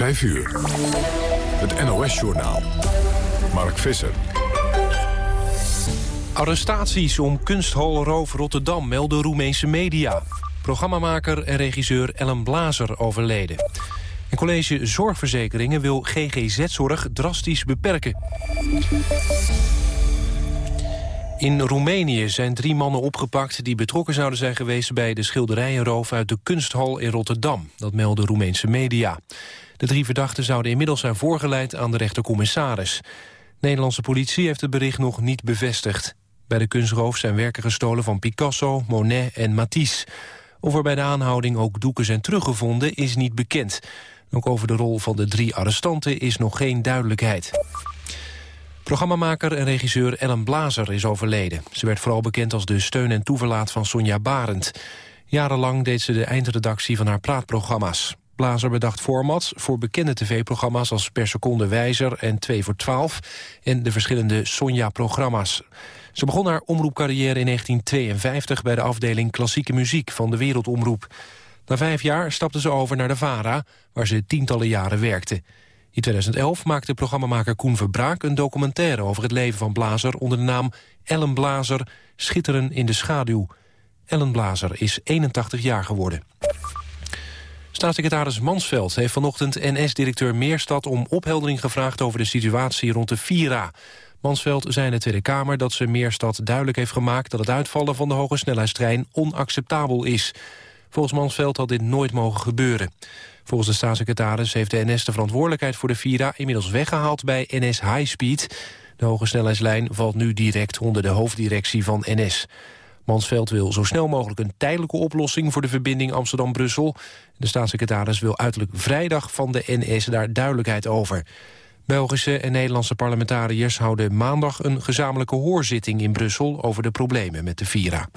5 uur. Het NOS-journaal. Mark Visser. Arrestaties om kunsthalroof Rotterdam melden Roemeense media. Programmamaker en regisseur Ellen Blazer overleden. En college Zorgverzekeringen wil GGZ-zorg drastisch beperken. In Roemenië zijn drie mannen opgepakt die betrokken zouden zijn geweest bij de schilderijenroof uit de kunsthal in Rotterdam. Dat melden Roemeense media. De drie verdachten zouden inmiddels zijn voorgeleid aan de rechtercommissaris. Nederlandse politie heeft het bericht nog niet bevestigd. Bij de kunstroof zijn werken gestolen van Picasso, Monet en Matisse. Of er bij de aanhouding ook doeken zijn teruggevonden is niet bekend. Ook over de rol van de drie arrestanten is nog geen duidelijkheid. Programmamaker en regisseur Ellen Blazer is overleden. Ze werd vooral bekend als de steun en toeverlaat van Sonja Barend. Jarenlang deed ze de eindredactie van haar praatprogramma's. Blazer bedacht formats voor bekende tv-programma's als Per Seconde Wijzer en 2 voor 12 en de verschillende Sonja-programma's. Ze begon haar omroepcarrière in 1952 bij de afdeling Klassieke Muziek van de Wereldomroep. Na vijf jaar stapte ze over naar de VARA, waar ze tientallen jaren werkte. In 2011 maakte programmamaker Koen Verbraak een documentaire over het leven van Blazer onder de naam Ellen Blazer, Schitteren in de schaduw. Ellen Blazer is 81 jaar geworden. Staatssecretaris Mansveld heeft vanochtend NS-directeur Meerstad om opheldering gevraagd over de situatie rond de Vira. Mansveld zei in de Tweede Kamer dat ze Meerstad duidelijk heeft gemaakt dat het uitvallen van de hoge snelheidstrein onacceptabel is. Volgens Mansveld had dit nooit mogen gebeuren. Volgens de staatssecretaris heeft de NS de verantwoordelijkheid voor de Vira inmiddels weggehaald bij NS High Speed. De hoge snelheidslijn valt nu direct onder de hoofddirectie van NS. Mansveld wil zo snel mogelijk een tijdelijke oplossing voor de verbinding Amsterdam-Brussel. De staatssecretaris wil uiterlijk vrijdag van de NS daar duidelijkheid over. Belgische en Nederlandse parlementariërs houden maandag een gezamenlijke hoorzitting in Brussel over de problemen met de Vira.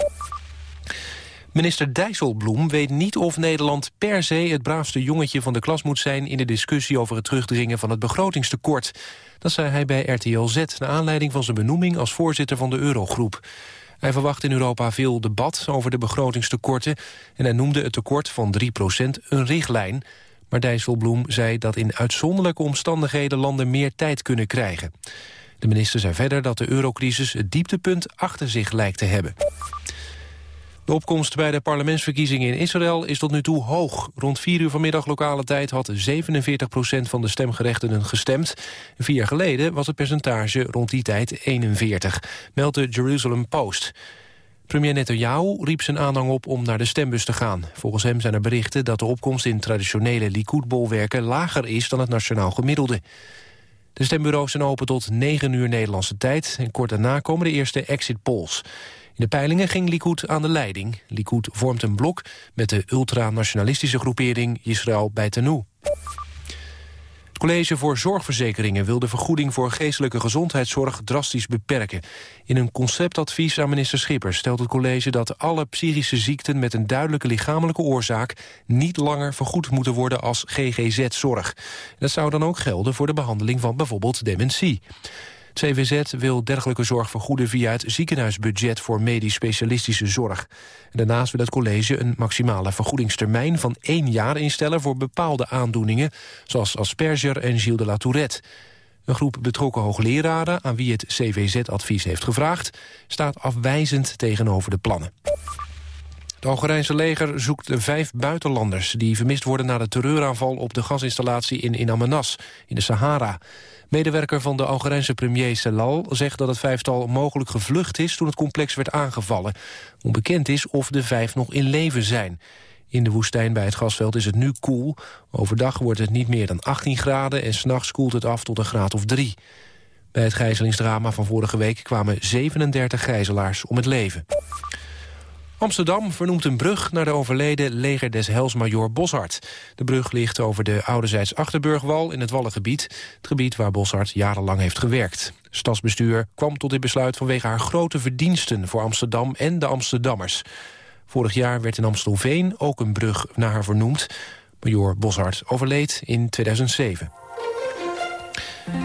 Minister Dijsselbloem weet niet of Nederland per se het braafste jongetje van de klas moet zijn in de discussie over het terugdringen van het begrotingstekort. Dat zei hij bij RTL Z naar aanleiding van zijn benoeming als voorzitter van de Eurogroep. Hij verwacht in Europa veel debat over de begrotingstekorten... en hij noemde het tekort van 3% een richtlijn. Maar Dijsselbloem zei dat in uitzonderlijke omstandigheden... landen meer tijd kunnen krijgen. De minister zei verder dat de eurocrisis het dieptepunt achter zich lijkt te hebben. De opkomst bij de parlementsverkiezingen in Israël is tot nu toe hoog. Rond 4 uur vanmiddag lokale tijd had 47 procent van de stemgerechtigden gestemd. Vier jaar geleden was het percentage rond die tijd 41, meldt de Jerusalem Post. Premier Netanyahu riep zijn aanhang op om naar de stembus te gaan. Volgens hem zijn er berichten dat de opkomst in traditionele Likud-bolwerken lager is dan het nationaal gemiddelde. De stembureaus zijn open tot 9 uur Nederlandse tijd en kort daarna komen de eerste exit polls. In de peilingen ging Likud aan de leiding. Likud vormt een blok met de ultranationalistische groepering Israël Beitenu. Het College voor Zorgverzekeringen wil de vergoeding voor geestelijke gezondheidszorg drastisch beperken. In een conceptadvies aan minister Schippers stelt het college dat alle psychische ziekten met een duidelijke lichamelijke oorzaak niet langer vergoed moeten worden als GGZ-zorg. Dat zou dan ook gelden voor de behandeling van bijvoorbeeld dementie. CVZ wil dergelijke zorg vergoeden via het ziekenhuisbudget voor medisch specialistische zorg. daarnaast wil het college een maximale vergoedingstermijn van één jaar instellen voor bepaalde aandoeningen, zoals Asperger en Gilles de la Tourette. Een groep betrokken hoogleraren aan wie het CVZ-advies heeft gevraagd... staat afwijzend tegenover de plannen. Het Algerijnse leger zoekt de vijf buitenlanders... die vermist worden na de terreuraanval op de gasinstallatie in In Amenas, in de Sahara. Medewerker van de Algerijnse premier Selal zegt dat het vijftal mogelijk gevlucht is toen het complex werd aangevallen. Onbekend is of de vijf nog in leven zijn. In de woestijn bij het gasveld is het nu koel. Overdag wordt het niet meer dan 18 graden en s'nachts koelt het af tot een graad of 3. Bij het gijzelingsdrama van vorige week kwamen 37 gijzelaars om het leven. Amsterdam vernoemt een brug naar de overleden leger des Helsmajor Boshart. De brug ligt over de ouderzijds Achterburgwal in het Wallengebied. Het gebied waar Boshart jarenlang heeft gewerkt. Stadsbestuur kwam tot dit besluit vanwege haar grote verdiensten... voor Amsterdam en de Amsterdammers. Vorig jaar werd in Amstelveen ook een brug naar haar vernoemd. Major Boshart overleed in 2007.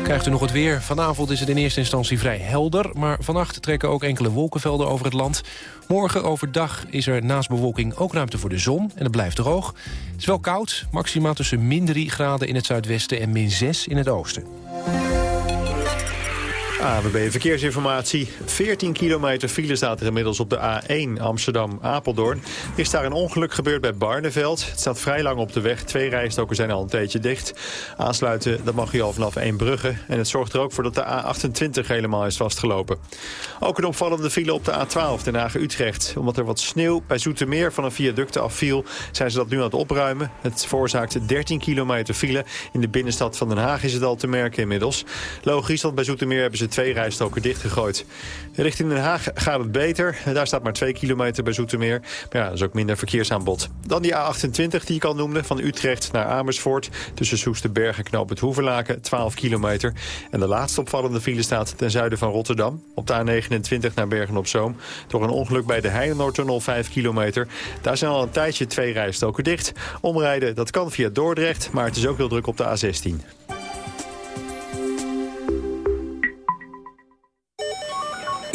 Krijgt u nog het weer. Vanavond is het in eerste instantie vrij helder... maar vannacht trekken ook enkele wolkenvelden over het land. Morgen overdag is er naast bewolking ook ruimte voor de zon... en het blijft droog. Het is wel koud, maximaal tussen min 3 graden in het zuidwesten... en min 6 in het oosten. ABB Verkeersinformatie. 14 kilometer file staat er inmiddels op de A1 Amsterdam-Apeldoorn. Er is daar een ongeluk gebeurd bij Barneveld. Het staat vrij lang op de weg. Twee rijstoken zijn al een tijdje dicht. Aansluiten, dat mag je al vanaf Eembrugge. En het zorgt er ook voor dat de A28 helemaal is vastgelopen. Ook een opvallende file op de A12 Den Haag-Utrecht. Omdat er wat sneeuw bij Zoetermeer van een viaduct afviel... zijn ze dat nu aan het opruimen. Het veroorzaakt 13 kilometer file. In de binnenstad van Den Haag is het al te merken inmiddels. Logisch, want bij Zoetermeer hebben ze twee rijstoken dichtgegooid. Richting Den Haag gaat het beter. Daar staat maar twee kilometer bij Zoetermeer. Maar ja, dat is ook minder verkeersaanbod. Dan die A28 die ik al noemde, van Utrecht naar Amersfoort. Tussen Soesterberg en Knoop het Hoeverlaken, 12 kilometer. En de laatste opvallende file staat ten zuiden van Rotterdam. Op de A29 naar Bergen-op-Zoom. Door een ongeluk bij de Heinenoordtunnel, 5 kilometer. Daar zijn al een tijdje twee rijstoken dicht. Omrijden, dat kan via Dordrecht, maar het is ook heel druk op de A16.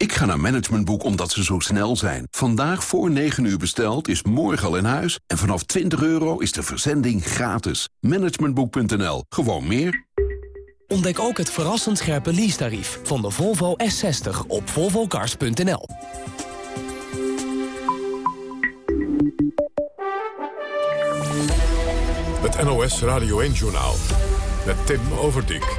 Ik ga naar Managementboek omdat ze zo snel zijn. Vandaag voor 9 uur besteld is morgen al in huis. En vanaf 20 euro is de verzending gratis. Managementboek.nl. Gewoon meer. Ontdek ook het verrassend scherpe leasetarief van de Volvo S60 op volvocars.nl. Het NOS Radio 1-journaal. Met Tim Overdijk.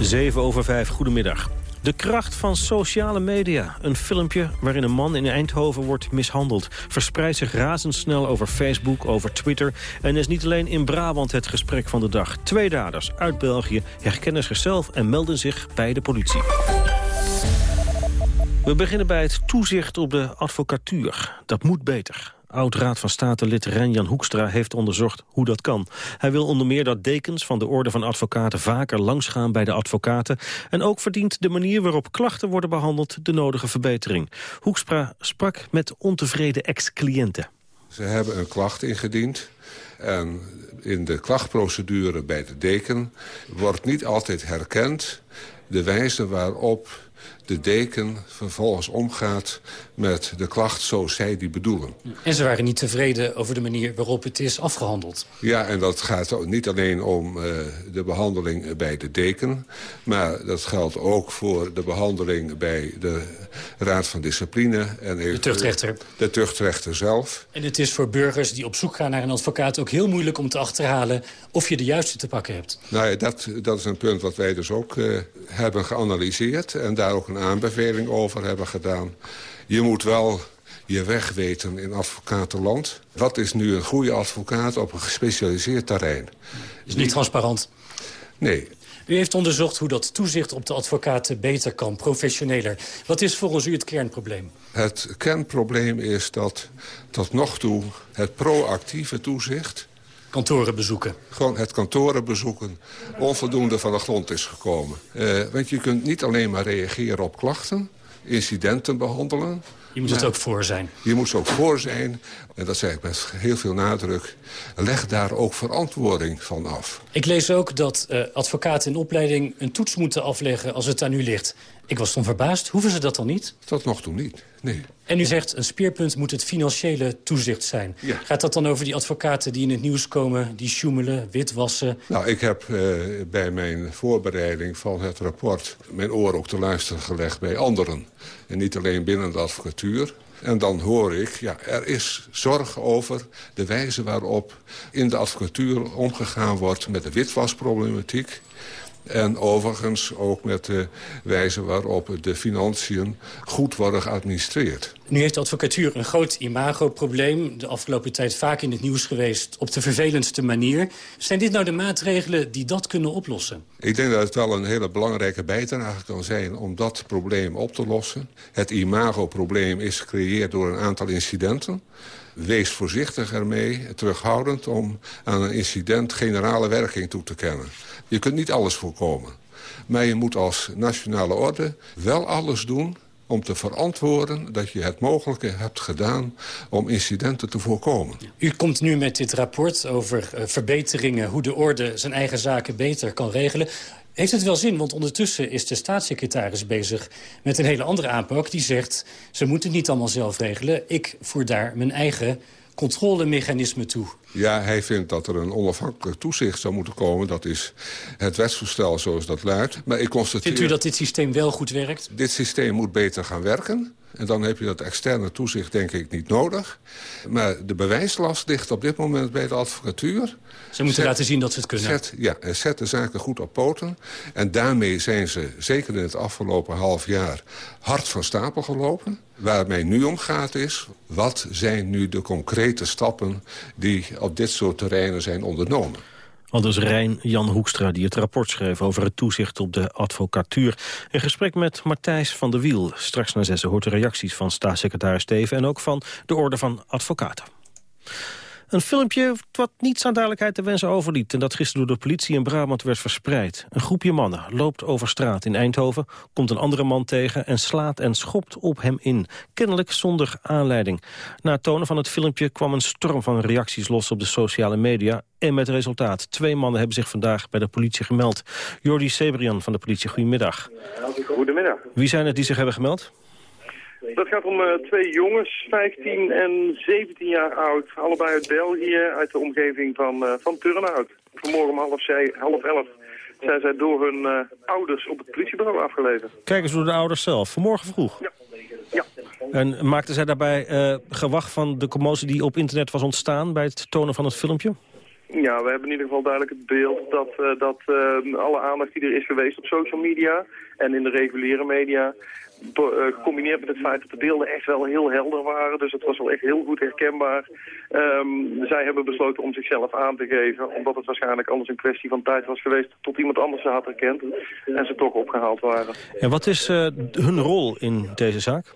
7 over 5, goedemiddag. De kracht van sociale media. Een filmpje waarin een man in Eindhoven wordt mishandeld. Verspreidt zich razendsnel over Facebook, over Twitter... en is niet alleen in Brabant het gesprek van de dag. Twee daders uit België herkennen zichzelf en melden zich bij de politie. We beginnen bij het toezicht op de advocatuur. Dat moet beter. Oud-raad van State-lid Renjan Hoekstra heeft onderzocht hoe dat kan. Hij wil onder meer dat dekens van de Orde van Advocaten vaker langsgaan bij de advocaten. En ook verdient de manier waarop klachten worden behandeld de nodige verbetering. Hoekstra sprak met ontevreden ex-cliënten. Ze hebben een klacht ingediend. En in de klachtprocedure bij de deken wordt niet altijd herkend de wijze waarop de deken vervolgens omgaat met de klacht zoals zij die bedoelen. En ze waren niet tevreden over de manier waarop het is afgehandeld. Ja, en dat gaat ook niet alleen om uh, de behandeling bij de deken... maar dat geldt ook voor de behandeling bij de Raad van Discipline... en de tuchtrechter. De tuchtrechter zelf. En het is voor burgers die op zoek gaan naar een advocaat... ook heel moeilijk om te achterhalen of je de juiste te pakken hebt. Nou ja, dat, dat is een punt wat wij dus ook uh, hebben geanalyseerd... en daar ook een aanbeveling over hebben gedaan. Je moet wel je weg weten in advocatenland. Wat is nu een goede advocaat op een gespecialiseerd terrein? Is niet transparant. Nee. U heeft onderzocht hoe dat toezicht op de advocaten beter kan, professioneler. Wat is volgens u het kernprobleem? Het kernprobleem is dat tot nog toe het proactieve toezicht... Kantoren bezoeken. Gewoon het kantoren bezoeken onvoldoende van de grond is gekomen. Uh, want je kunt niet alleen maar reageren op klachten, incidenten behandelen... Je moet het ook voor zijn. Je moet er ook voor zijn. En dat zeg ik met heel veel nadruk. Leg daar ook verantwoording van af. Ik lees ook dat uh, advocaten in opleiding een toets moeten afleggen als het aan u ligt. Ik was toen verbaasd. Hoeven ze dat dan niet? Tot nog toe niet, nee. En u zegt, een speerpunt moet het financiële toezicht zijn. Ja. Gaat dat dan over die advocaten die in het nieuws komen... die sjoemelen, witwassen? Nou, ik heb eh, bij mijn voorbereiding van het rapport... mijn oor ook te luisteren gelegd bij anderen. En niet alleen binnen de advocatuur. En dan hoor ik, ja, er is zorg over de wijze waarop in de advocatuur omgegaan wordt met de witwasproblematiek. En overigens ook met de wijze waarop de financiën goed worden geadministreerd. Nu heeft de advocatuur een groot imagoprobleem. De afgelopen tijd vaak in het nieuws geweest op de vervelendste manier. Zijn dit nou de maatregelen die dat kunnen oplossen? Ik denk dat het wel een hele belangrijke bijdrage kan zijn om dat probleem op te lossen. Het imagoprobleem is gecreëerd door een aantal incidenten. Wees voorzichtig ermee, terughoudend om aan een incident generale werking toe te kennen. Je kunt niet alles voorkomen. Maar je moet als nationale orde wel alles doen om te verantwoorden dat je het mogelijke hebt gedaan om incidenten te voorkomen. U komt nu met dit rapport over uh, verbeteringen... hoe de orde zijn eigen zaken beter kan regelen. Heeft het wel zin? Want ondertussen is de staatssecretaris bezig met een hele andere aanpak. Die zegt, ze moeten het niet allemaal zelf regelen. Ik voer daar mijn eigen controlemechanisme toe. Ja, hij vindt dat er een onafhankelijk toezicht zou moeten komen. Dat is het wetsvoorstel zoals dat luidt. Maar ik constateer... Vindt u dat dit systeem wel goed werkt? Dit systeem moet beter gaan werken. En dan heb je dat externe toezicht denk ik niet nodig. Maar de bewijslast ligt op dit moment bij de advocatuur. Ze moeten zet, laten zien dat ze het kunnen. Zet, ja, zet de zaken goed op poten. En daarmee zijn ze, zeker in het afgelopen half jaar, hard van stapel gelopen. Waar het mij nu om gaat is, wat zijn nu de concrete stappen... die op dit soort terreinen zijn ondernomen? Al dus Rijn Jan Hoekstra die het rapport schreef over het toezicht op de advocatuur. In gesprek met Martijs van der Wiel. Straks na zes hoort de reacties van staatssecretaris Steven... en ook van de Orde van Advocaten. Een filmpje wat niets aan duidelijkheid te wensen overliet... en dat gisteren door de politie in Brabant werd verspreid. Een groepje mannen loopt over straat in Eindhoven... komt een andere man tegen en slaat en schopt op hem in. Kennelijk zonder aanleiding. Na het tonen van het filmpje kwam een storm van reacties los op de sociale media... en met resultaat. Twee mannen hebben zich vandaag bij de politie gemeld. Jordi Sebrian van de politie, goedemiddag. Goedemiddag. Wie zijn het die zich hebben gemeld? Dat gaat om uh, twee jongens, 15 en 17 jaar oud. Allebei uit België, uit de omgeving van, uh, van Turnhout. Vanmorgen om half, zij, half elf zijn zij door hun uh, ouders op het politiebureau afgeleverd. Kijk eens door de ouders zelf, vanmorgen vroeg? Ja. ja. En maakten zij daarbij gewacht van de commotie die op internet was ontstaan... bij het tonen van het filmpje? Ja, we hebben in ieder geval duidelijk het beeld dat, uh, dat uh, alle aandacht die er is geweest op social media en in de reguliere media, gecombineerd met het feit dat de beelden echt wel heel helder waren. Dus het was wel echt heel goed herkenbaar. Um, zij hebben besloten om zichzelf aan te geven, omdat het waarschijnlijk anders een kwestie van tijd was geweest tot iemand anders ze had herkend en ze toch opgehaald waren. En wat is uh, hun rol in deze zaak?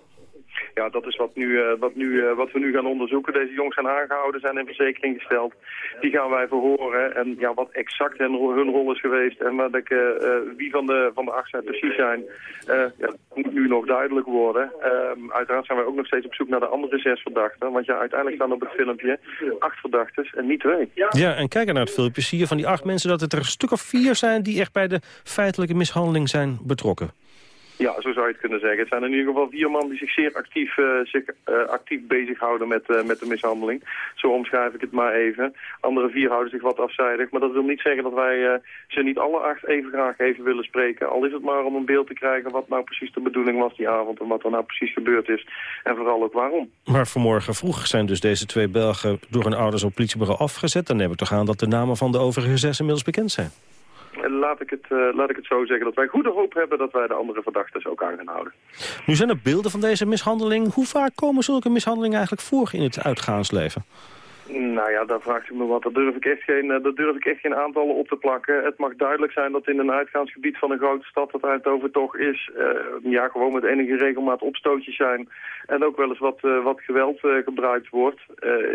Ja, dat is wat, nu, uh, wat, nu, uh, wat we nu gaan onderzoeken. Deze jongens zijn aangehouden, zijn in verzekering gesteld. Die gaan wij verhoren. En ja, wat exact hun, rol is geweest en wat ik, uh, wie van de, van de acht zij precies zijn, ja, moet nu nog duidelijk worden. Um, uiteraard zijn wij ook nog steeds op zoek naar de andere zes verdachten. Want ja, uiteindelijk staan op het filmpje acht verdachten en niet twee. Ja, en kijken naar het filmpje zie je van die acht mensen dat het er een stuk of vier zijn die echt bij de feitelijke mishandeling zijn betrokken. Ja, zo zou je het kunnen zeggen. Het zijn in ieder geval vier man die zich zeer actief, uh, zich, uh, actief bezighouden met, uh, met de mishandeling. Zo omschrijf ik het maar even. Andere vier houden zich wat afzijdig. Maar dat wil niet zeggen dat wij ze niet alle acht even graag even willen spreken. Al is het maar om een beeld te krijgen wat nou precies de bedoeling was die avond. En wat er nou precies gebeurd is. En vooral ook waarom. Maar vanmorgen vroeg zijn dus deze twee Belgen door hun ouders op politiebureau afgezet. Dan neem ik toch aan dat de namen van de overige zes inmiddels bekend zijn. Laat ik, het, uh, laat ik het zo zeggen dat wij goede hoop hebben dat wij de andere verdachten ook aan gaan houden. Nu zijn er beelden van deze mishandeling. Hoe vaak komen zulke mishandelingen eigenlijk voor in het uitgaansleven? Nou ja, daar vraagt u me wat. Daar durf ik echt geen, daar durf ik echt geen aantallen op te plakken. Het mag duidelijk zijn dat in een uitgaansgebied van een grote stad dat Eindhoven toch is, uh, ja, gewoon met enige regelmaat opstootjes zijn. En ook wel eens wat, uh, wat geweld gebruikt wordt.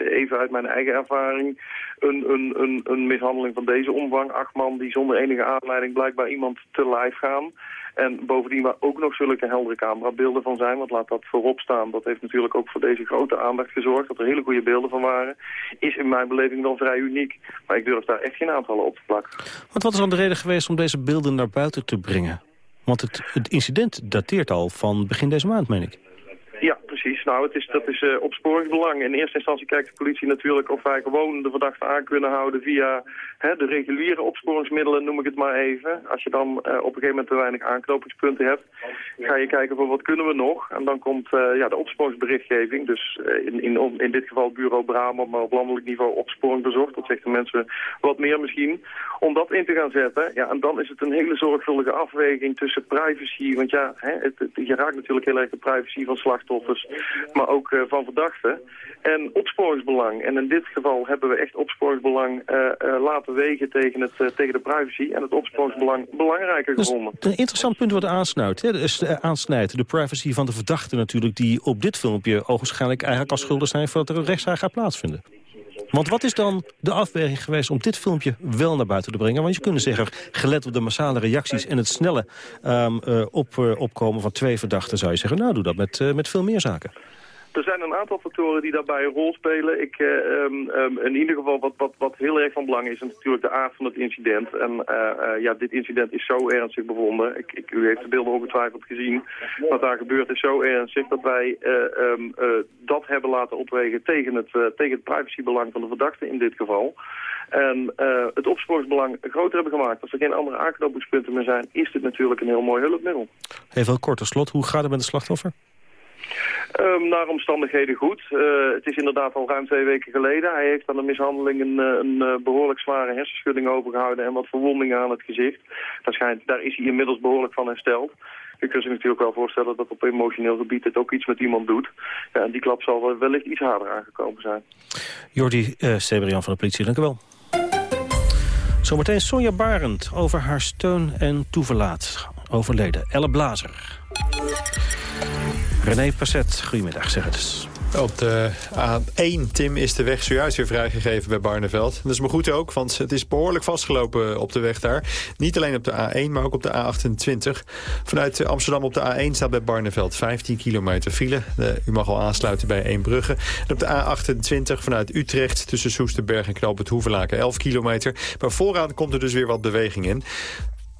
even uit mijn eigen ervaring. Een, een, een, een mishandeling van deze omvang. Acht man die zonder enige aanleiding blijkbaar iemand te lijf gaan. En bovendien waar ook nog zulke heldere camerabeelden van zijn, want laat dat voorop staan. Dat heeft natuurlijk ook voor deze grote aandacht gezorgd, dat er hele goede beelden van waren. Is in mijn beleving dan vrij uniek. Maar ik durf daar echt geen aantallen op te plakken. Want wat is dan de reden geweest om deze beelden naar buiten te brengen? Want het, het incident dateert al van begin deze maand, meen ik. Ja, precies. Nou, het is, dat is uh, opsporingsbelang. In eerste instantie kijkt de politie natuurlijk of wij gewoon de verdachte aan kunnen houden via hè, de reguliere opsporingsmiddelen, noem ik het maar even. Als je dan uh, op een gegeven moment te weinig aanknopingspunten hebt, ga je kijken van wat kunnen we nog. En dan komt uh, ja, de opsporingsberichtgeving, dus in, in, in dit geval bureau Brabant, maar op landelijk niveau opsporing bezocht. Dat zegt de mensen wat meer misschien. Om dat in te gaan zetten, ja, en dan is het een hele zorgvuldige afweging tussen privacy, want ja, hè, het, je raakt natuurlijk heel erg de privacy van slachtoffers, maar ook uh, van verdachten. En opsporingsbelang. En in dit geval hebben we echt opsporingsbelang uh, uh, laten wegen tegen, het, tegen de privacy. En het opsporingsbelang belangrijker dus gevonden. Een interessant punt wat aansnijdt. Hè? Dus, aansnijdt. De privacy van de verdachten natuurlijk... die op dit filmpje ogenschijnlijk eigenlijk als schuldig zijn... voordat er een rechtszaak gaat plaatsvinden. Want wat is dan de afweging geweest om dit filmpje wel naar buiten te brengen? Want je kunt zeggen, gelet op de massale reacties... en het snelle um, uh, op, uh, opkomen van twee verdachten... zou je zeggen, nou, doe dat met, uh, met veel meer zaken. Er zijn een aantal factoren die daarbij een rol spelen. Ik, uh, um, um, in ieder geval wat, wat, wat heel erg van belang is, is natuurlijk de aard van het incident. En uh, uh, ja, dit incident is zo ernstig bevonden. Ik, ik, u heeft de beelden ongetwijfeld gezien. Wat daar gebeurt is zo ernstig dat wij um, dat hebben laten opwegen tegen het, tegen het privacybelang van de verdachte in dit geval. En het opsporingsbelang groter hebben gemaakt. Als er geen andere aanknopingspunten meer zijn, is dit natuurlijk een heel mooi hulpmiddel. Even een korte slot, hoe gaat het met de slachtoffer? Um, naar omstandigheden goed. Uh, het is inderdaad al ruim twee weken geleden. Hij heeft aan de mishandeling een, een, een behoorlijk zware hersenschudding overgehouden en wat verwondingen aan het gezicht. Daar, schijnt, daar is hij inmiddels behoorlijk van hersteld. Je kunt zich natuurlijk wel voorstellen dat op emotioneel gebied het ook iets met iemand doet. Ja, en die klap zal wellicht iets harder aangekomen zijn. Jordi uh, Seberian van de politie, dank u wel. Zometeen Sonja Barend over haar steun en toeverlaat. Overleden. Elle Blazer. René Passet, goedemiddag, zeg het eens. Op de A1, Tim, is de weg zojuist weer vrijgegeven bij Barneveld. Dat is maar goed ook, want het is behoorlijk vastgelopen op de weg daar. Niet alleen op de A1, maar ook op de A28. Vanuit Amsterdam op de A1 staat bij Barneveld 15 kilometer file. U mag al aansluiten bij Eembrugge. En op de A28 vanuit Utrecht tussen Soesterberg en Knoop het Hoevelaken 11 kilometer. Maar vooraan komt er dus weer wat beweging in.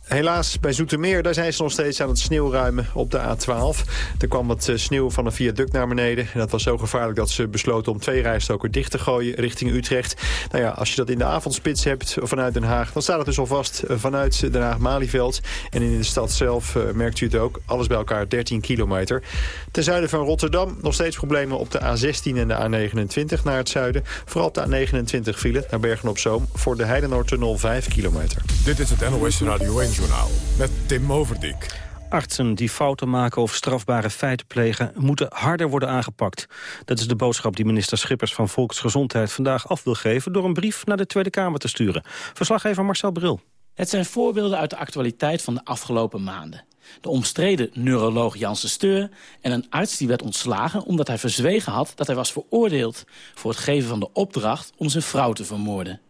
Helaas, bij Zoetermeer daar zijn ze nog steeds aan het sneeuwruimen op de A12. Er kwam wat sneeuw van een viaduct naar beneden. En dat was zo gevaarlijk dat ze besloten om twee rijstoken dicht te gooien richting Utrecht. Nou ja, als je dat in de avondspits hebt vanuit Den Haag... dan staat het dus alvast vanuit Den Haag-Malieveld. En in de stad zelf uh, merkt u het ook. Alles bij elkaar 13 kilometer. Ten zuiden van Rotterdam nog steeds problemen op de A16 en de A29 naar het zuiden. Vooral op de A29 file naar Bergen-op-Zoom. Voor de Heidenoordtunnel 5 kilometer. Dit is het NOS Radio 1 Journaal met Tim Overdijk. Artsen die fouten maken of strafbare feiten plegen... moeten harder worden aangepakt. Dat is de boodschap die minister Schippers van Volksgezondheid... vandaag af wil geven door een brief naar de Tweede Kamer te sturen. Verslaggever Marcel Bril. Het zijn voorbeelden uit de actualiteit van de afgelopen maanden. De omstreden neuroloog Janssen Steur en een arts die werd ontslagen... omdat hij verzwegen had dat hij was veroordeeld... voor het geven van de opdracht om zijn vrouw te vermoorden.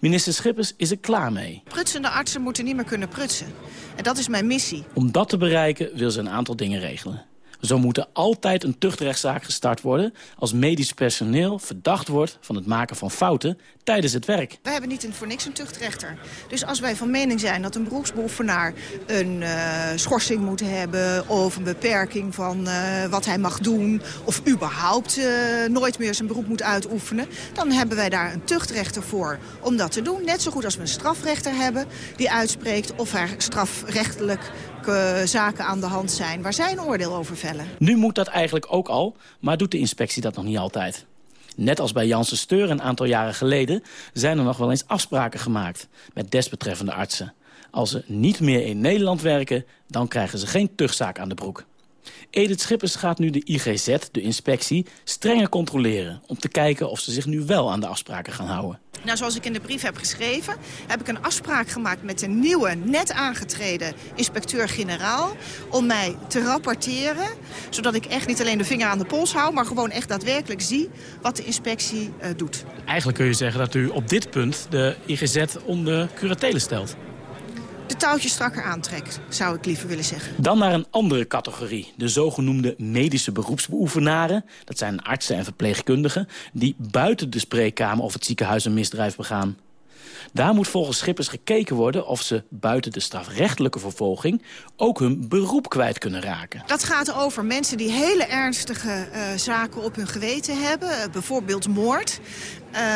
Minister Schippers is er klaar mee. Prutsende artsen moeten niet meer kunnen prutsen. En dat is mijn missie. Om dat te bereiken wil ze een aantal dingen regelen. Zo moet er altijd een tuchtrechtszaak gestart worden... als medisch personeel verdacht wordt van het maken van fouten tijdens het werk. Wij hebben niet voor niks een tuchtrechter. Dus als wij van mening zijn dat een beroepsbeoefenaar een uh, schorsing moet hebben... of een beperking van uh, wat hij mag doen... of überhaupt uh, nooit meer zijn beroep moet uitoefenen... dan hebben wij daar een tuchtrechter voor om dat te doen. Net zo goed als we een strafrechter hebben die uitspreekt... of er strafrechtelijk zaken aan de hand zijn waar zij een oordeel over vellen. Nu moet dat eigenlijk ook al, maar doet de inspectie dat nog niet altijd. Net als bij Janssen Steur een aantal jaren geleden... zijn er nog wel eens afspraken gemaakt met desbetreffende artsen. Als ze niet meer in Nederland werken, dan krijgen ze geen tuchtzaak aan de broek. Edith Schippers gaat nu de IGZ, de inspectie, strenger controleren... om te kijken of ze zich nu wel aan de afspraken gaan houden. Nou, zoals ik in de brief heb geschreven, heb ik een afspraak gemaakt met een nieuwe, net aangetreden inspecteur-generaal. Om mij te rapporteren, zodat ik echt niet alleen de vinger aan de pols hou, maar gewoon echt daadwerkelijk zie wat de inspectie uh, doet. Eigenlijk kun je zeggen dat u op dit punt de IGZ onder curatele stelt de touwtjes strakker aantrekt, zou ik liever willen zeggen. Dan naar een andere categorie, de zogenoemde medische beroepsbeoefenaren. Dat zijn artsen en verpleegkundigen die buiten de spreekkamer of het ziekenhuis een misdrijf begaan. Daar moet volgens Schippers gekeken worden of ze buiten de strafrechtelijke vervolging ook hun beroep kwijt kunnen raken. Dat gaat over mensen die hele ernstige uh, zaken op hun geweten hebben. Uh, bijvoorbeeld moord.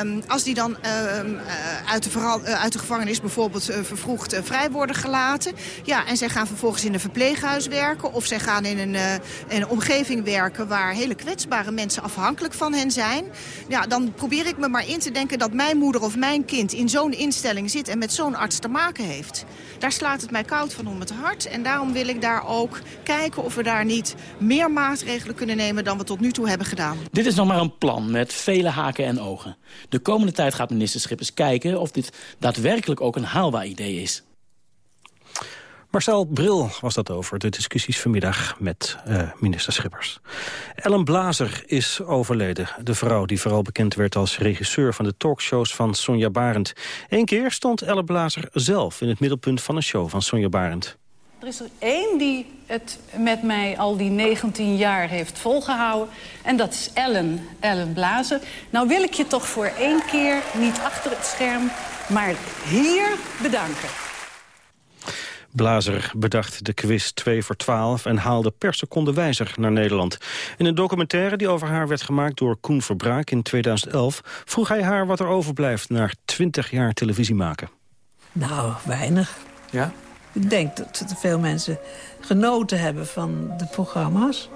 Um, als die dan um, uh, uit, de vooral, uh, uit, de gevangenis bijvoorbeeld uh, vervroegd vrij worden gelaten... Ja, en zij gaan vervolgens in een verpleeghuis werken... of zij gaan in een, een omgeving werken waar hele kwetsbare mensen afhankelijk van hen zijn... Ja, dan probeer ik me maar in te denken dat mijn moeder of mijn kind in zo'n instelling zit... en met zo'n arts te maken heeft. Daar slaat het mij koud van om het hart. En daarom wil ik daar ook kijken of we daar niet meer maatregelen kunnen nemen... dan we tot nu toe hebben gedaan. Dit is nog maar een plan met vele haken en ogen. De komende tijd gaat minister Schippers kijken of dit daadwerkelijk ook een haalbaar idee is. Marcel Bril was dat over de discussies vanmiddag met uh, minister Schippers. Ellen Blazer is overleden. De vrouw die vooral bekend werd als regisseur van de talkshows van Sonja Barend. Eén keer stond Ellen Blazer zelf in het middelpunt van een show van Sonja Barend. Er is er één die het met mij al die 19 jaar heeft volgehouden. En dat is Ellen, Ellen Blazer. Nou wil ik je toch voor één keer, niet achter het scherm, maar hier bedanken. Blazer bedacht de quiz 2 voor 12 en haalde per seconde wijzer naar Nederland. In een documentaire die over haar werd gemaakt door Koen Verbraak in 2011... vroeg hij haar wat er overblijft na 20 jaar televisie maken. Nou, weinig. Ja? Ik denk dat veel mensen genoten hebben van de programma's.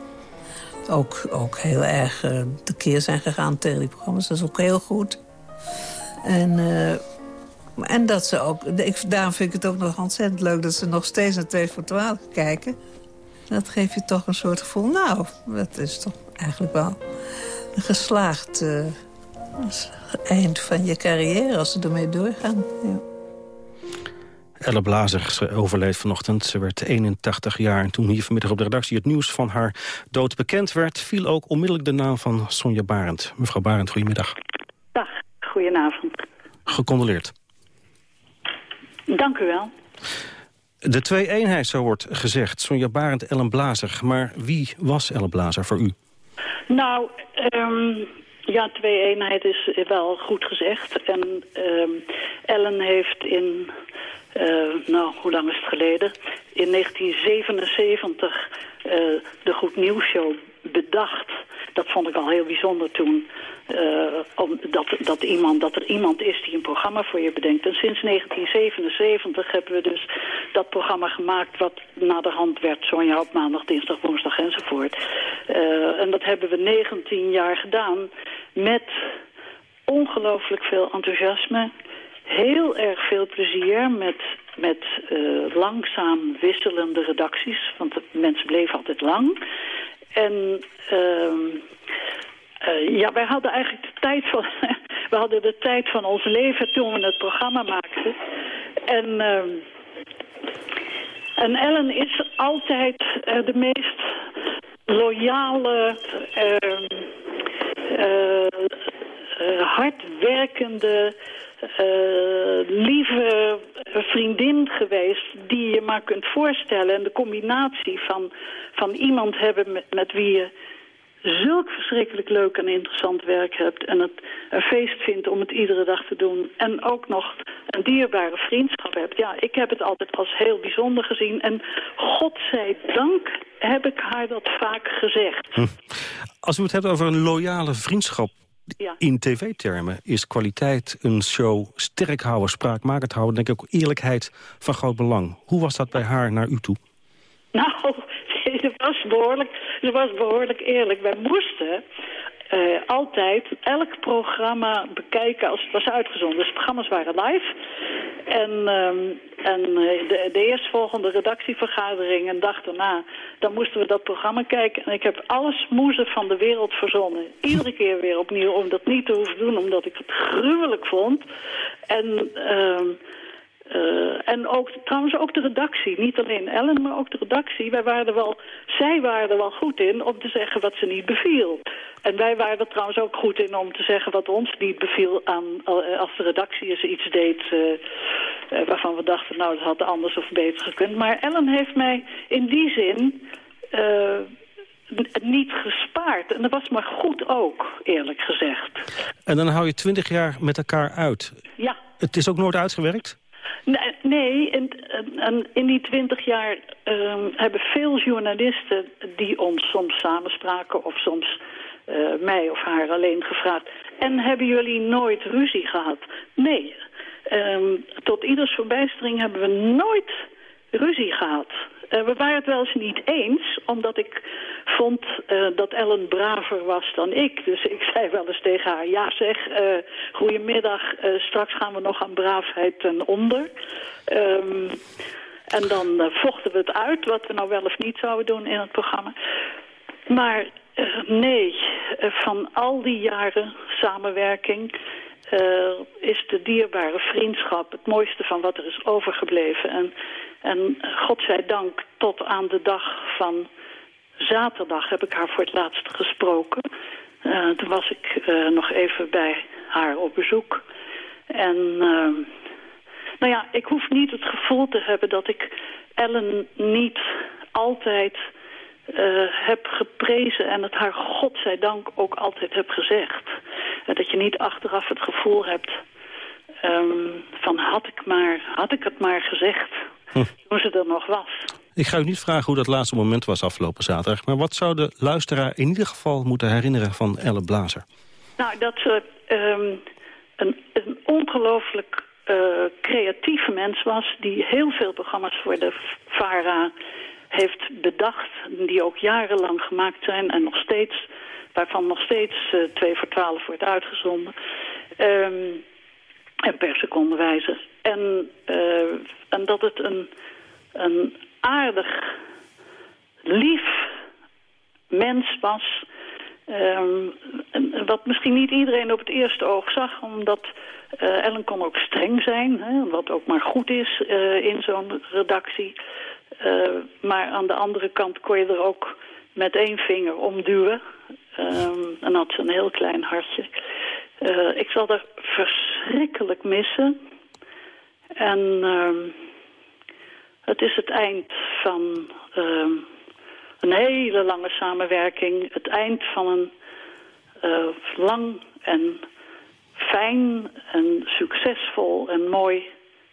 Ook, ook heel erg uh, tekeer zijn gegaan tegen die programma's. Dat is ook heel goed. En, uh, en dat ze ook... Ik, daarom vind ik het ook nog ontzettend leuk... dat ze nog steeds naar 2 voor 12 kijken. Dat geeft je toch een soort gevoel... nou, dat is toch eigenlijk wel een geslaagd uh, eind van je carrière... als ze ermee doorgaan. Ja. Elle Blazer overleed vanochtend. Ze werd 81 jaar. En toen hier vanmiddag op de redactie het nieuws van haar dood bekend werd... viel ook onmiddellijk de naam van Sonja Barend. Mevrouw Barend, goedemiddag. Dag, goedenavond. Gecondoleerd. Dank u wel. De twee-eenheid, zo wordt gezegd. Sonja Barend, Ellen Blazer. Maar wie was Ellen Blazer voor u? Nou, um, ja, twee-eenheid is wel goed gezegd. En um, Ellen heeft in uh, nou, hoe lang is het geleden? In 1977 uh, de Goed Nieuws Show bedacht. Dat vond ik al heel bijzonder toen. Uh, dat, dat, iemand, dat er iemand is die een programma voor je bedenkt. En sinds 1977 hebben we dus dat programma gemaakt... wat naderhand werd Sonja op maandag, dinsdag, woensdag enzovoort. En dat hebben we 19 jaar gedaan met ongelooflijk veel enthousiasme heel erg veel plezier met, met uh, langzaam wisselende redacties. Want de mensen bleven altijd lang. En uh, uh, ja, wij hadden eigenlijk de tijd van... we hadden de tijd van ons leven toen we het programma maakten. En, ehm, en Ellen is altijd eh, de meest loyale... hardwerkende uh, lieve vriendin geweest die je maar kunt voorstellen. En de combinatie van, van iemand hebben met, wie je zulk verschrikkelijk leuk en interessant werk hebt... en het een feest vindt om het iedere dag te doen... en ook nog een dierbare vriendschap hebt. Ja, ik heb het altijd als heel bijzonder gezien. En dank heb ik haar dat vaak gezegd. Hm. Als u het hebt over een loyale vriendschap... Ja. In tv-termen is kwaliteit een show sterk houden, spraakmakend houden... denk ik ook eerlijkheid van groot belang. Hoe was dat bij haar naar u toe? Nou, ze was behoorlijk, ze was behoorlijk eerlijk. Wij moesten uh, altijd elk programma bekijken als het was uitgezonden. Dus de programma's waren live. En, um, en uh, de, de eerstvolgende redactievergadering en dag daarna... dan moesten we dat programma kijken. En ik heb alle smoezen van de wereld verzonnen. Iedere keer weer opnieuw om dat niet te hoeven doen... omdat ik het gruwelijk vond. En... Um, uh, en ook, trouwens ook de redactie, niet alleen Ellen, maar ook de redactie. Wij waren er wel, zij waren er wel goed in om te zeggen wat ze niet beviel. En wij waren er trouwens ook goed in om te zeggen wat ons niet beviel aan, uh, als de redactie eens iets deed uh, waarvan we dachten, nou dat had anders of beter gekund. Maar Ellen heeft mij in die zin niet gespaard. En dat was maar goed ook, eerlijk gezegd. En dan hou je twintig jaar met elkaar uit. Ja. Het is ook nooit uitgewerkt? Nee, in, in, in die twintig jaar ehm, hebben veel journalisten die ons soms samenspraken of soms uh, mij of haar alleen gevraagd. En hebben jullie nooit ruzie gehad? Nee. Um, tot ieders verbijstering hebben we nooit ruzie gehad. Uh, we waren het wel eens niet eens, omdat ik vond uh, dat Ellen braver was dan ik. Dus ik zei wel eens tegen haar, ja zeg, uh, goedemiddag, straks gaan we nog aan braafheid ten onder. Um, en dan vochten we het uit, wat we nou wel of niet zouden doen in het programma. Maar nee, van al die jaren samenwerking... Is de dierbare vriendschap het mooiste van wat er is overgebleven. En, en godzijdank tot aan de dag van zaterdag heb ik haar voor het laatst gesproken. Uh, toen was ik uh, nog even bij haar op bezoek. En nou ja, ik hoef niet het gevoel te hebben dat ik Ellen niet altijd uh, heb geprezen en het haar godzijdank ook altijd heb gezegd. Dat je niet achteraf het gevoel hebt um, van had ik, maar, had ik het maar gezegd hm. toen ze er nog was. Ik ga u niet vragen hoe dat laatste moment was afgelopen zaterdag... maar wat zou de luisteraar in ieder geval moeten herinneren van Elle Blazer? Nou, dat ze um, een, een ongelooflijk uh, creatieve mens was... die heel veel programma's voor de VARA heeft bedacht, die ook jarenlang gemaakt zijn en nog steeds, waarvan nog steeds uh, 2 voor 12 wordt uitgezonden. Um, en per seconde wijze. En, uh, en dat het een, een aardig, lief mens was... Um, wat misschien niet iedereen op het eerste oog zag, omdat uh, Ellen kon ook streng zijn, hè, wat ook maar goed is uh, in zo'n redactie. Maar aan de andere kant kon je er ook met één vinger omduwen. Um, en had ze een heel klein hartje. Uh, ik zal er verschrikkelijk missen. En uh, het is het eind van uh, een hele lange samenwerking. Het eind van een uh, lang en fijn en succesvol en mooi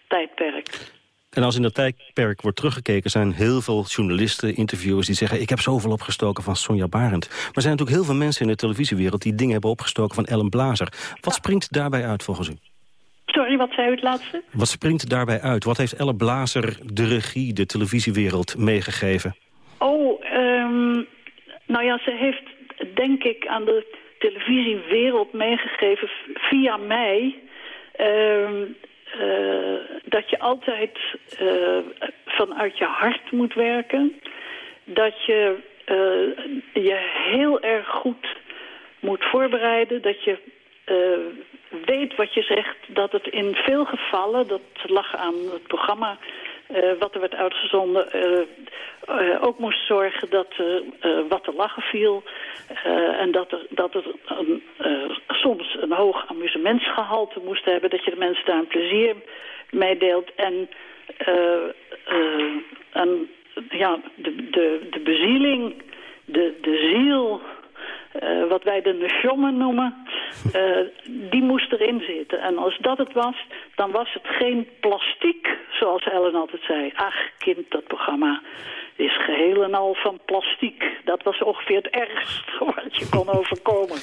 tijdperk. En als in dat tijdperk wordt teruggekeken... zijn heel veel journalisten, interviewers die zeggen... ik heb zoveel opgestoken van Sonja Barend. Maar er zijn natuurlijk heel veel mensen in de televisiewereld... die dingen hebben opgestoken van Ellen Blazer. Wat springt daarbij uit volgens u? Sorry, wat zei u het laatste? Wat springt daarbij uit? Wat heeft Ellen Blazer de regie, de televisiewereld, meegegeven? Oh, um, nou ja, ze heeft denk ik aan de televisiewereld meegegeven via mij... Um, uh, dat je altijd uh, vanuit je hart moet werken. Dat je uh, je heel erg goed moet voorbereiden. Dat je weet wat je zegt. Dat het in veel gevallen, dat lag aan het programma wat er werd uitgezonden, uh, uh, ook moest zorgen dat wat te lachen viel. en dat er, dat er een, soms een hoog amusementsgehalte moest hebben. Dat je de mensen daar een plezier mee deelt. En, ja, de, de, de bezieling, de, de ziel wat wij de nechommen noemen, uh, die moest erin zitten. En als dat het was, dan was het geen plastiek, zoals Ellen altijd zei. Ach, kind, dat programma is geheel en al van plastiek. Dat was ongeveer het ergst wat je kon overkomen.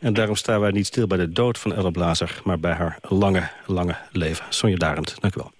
En daarom staan wij niet stil bij de dood van Ellen Blazer... maar bij haar lange, lange leven. Sonja Darend, dank u wel.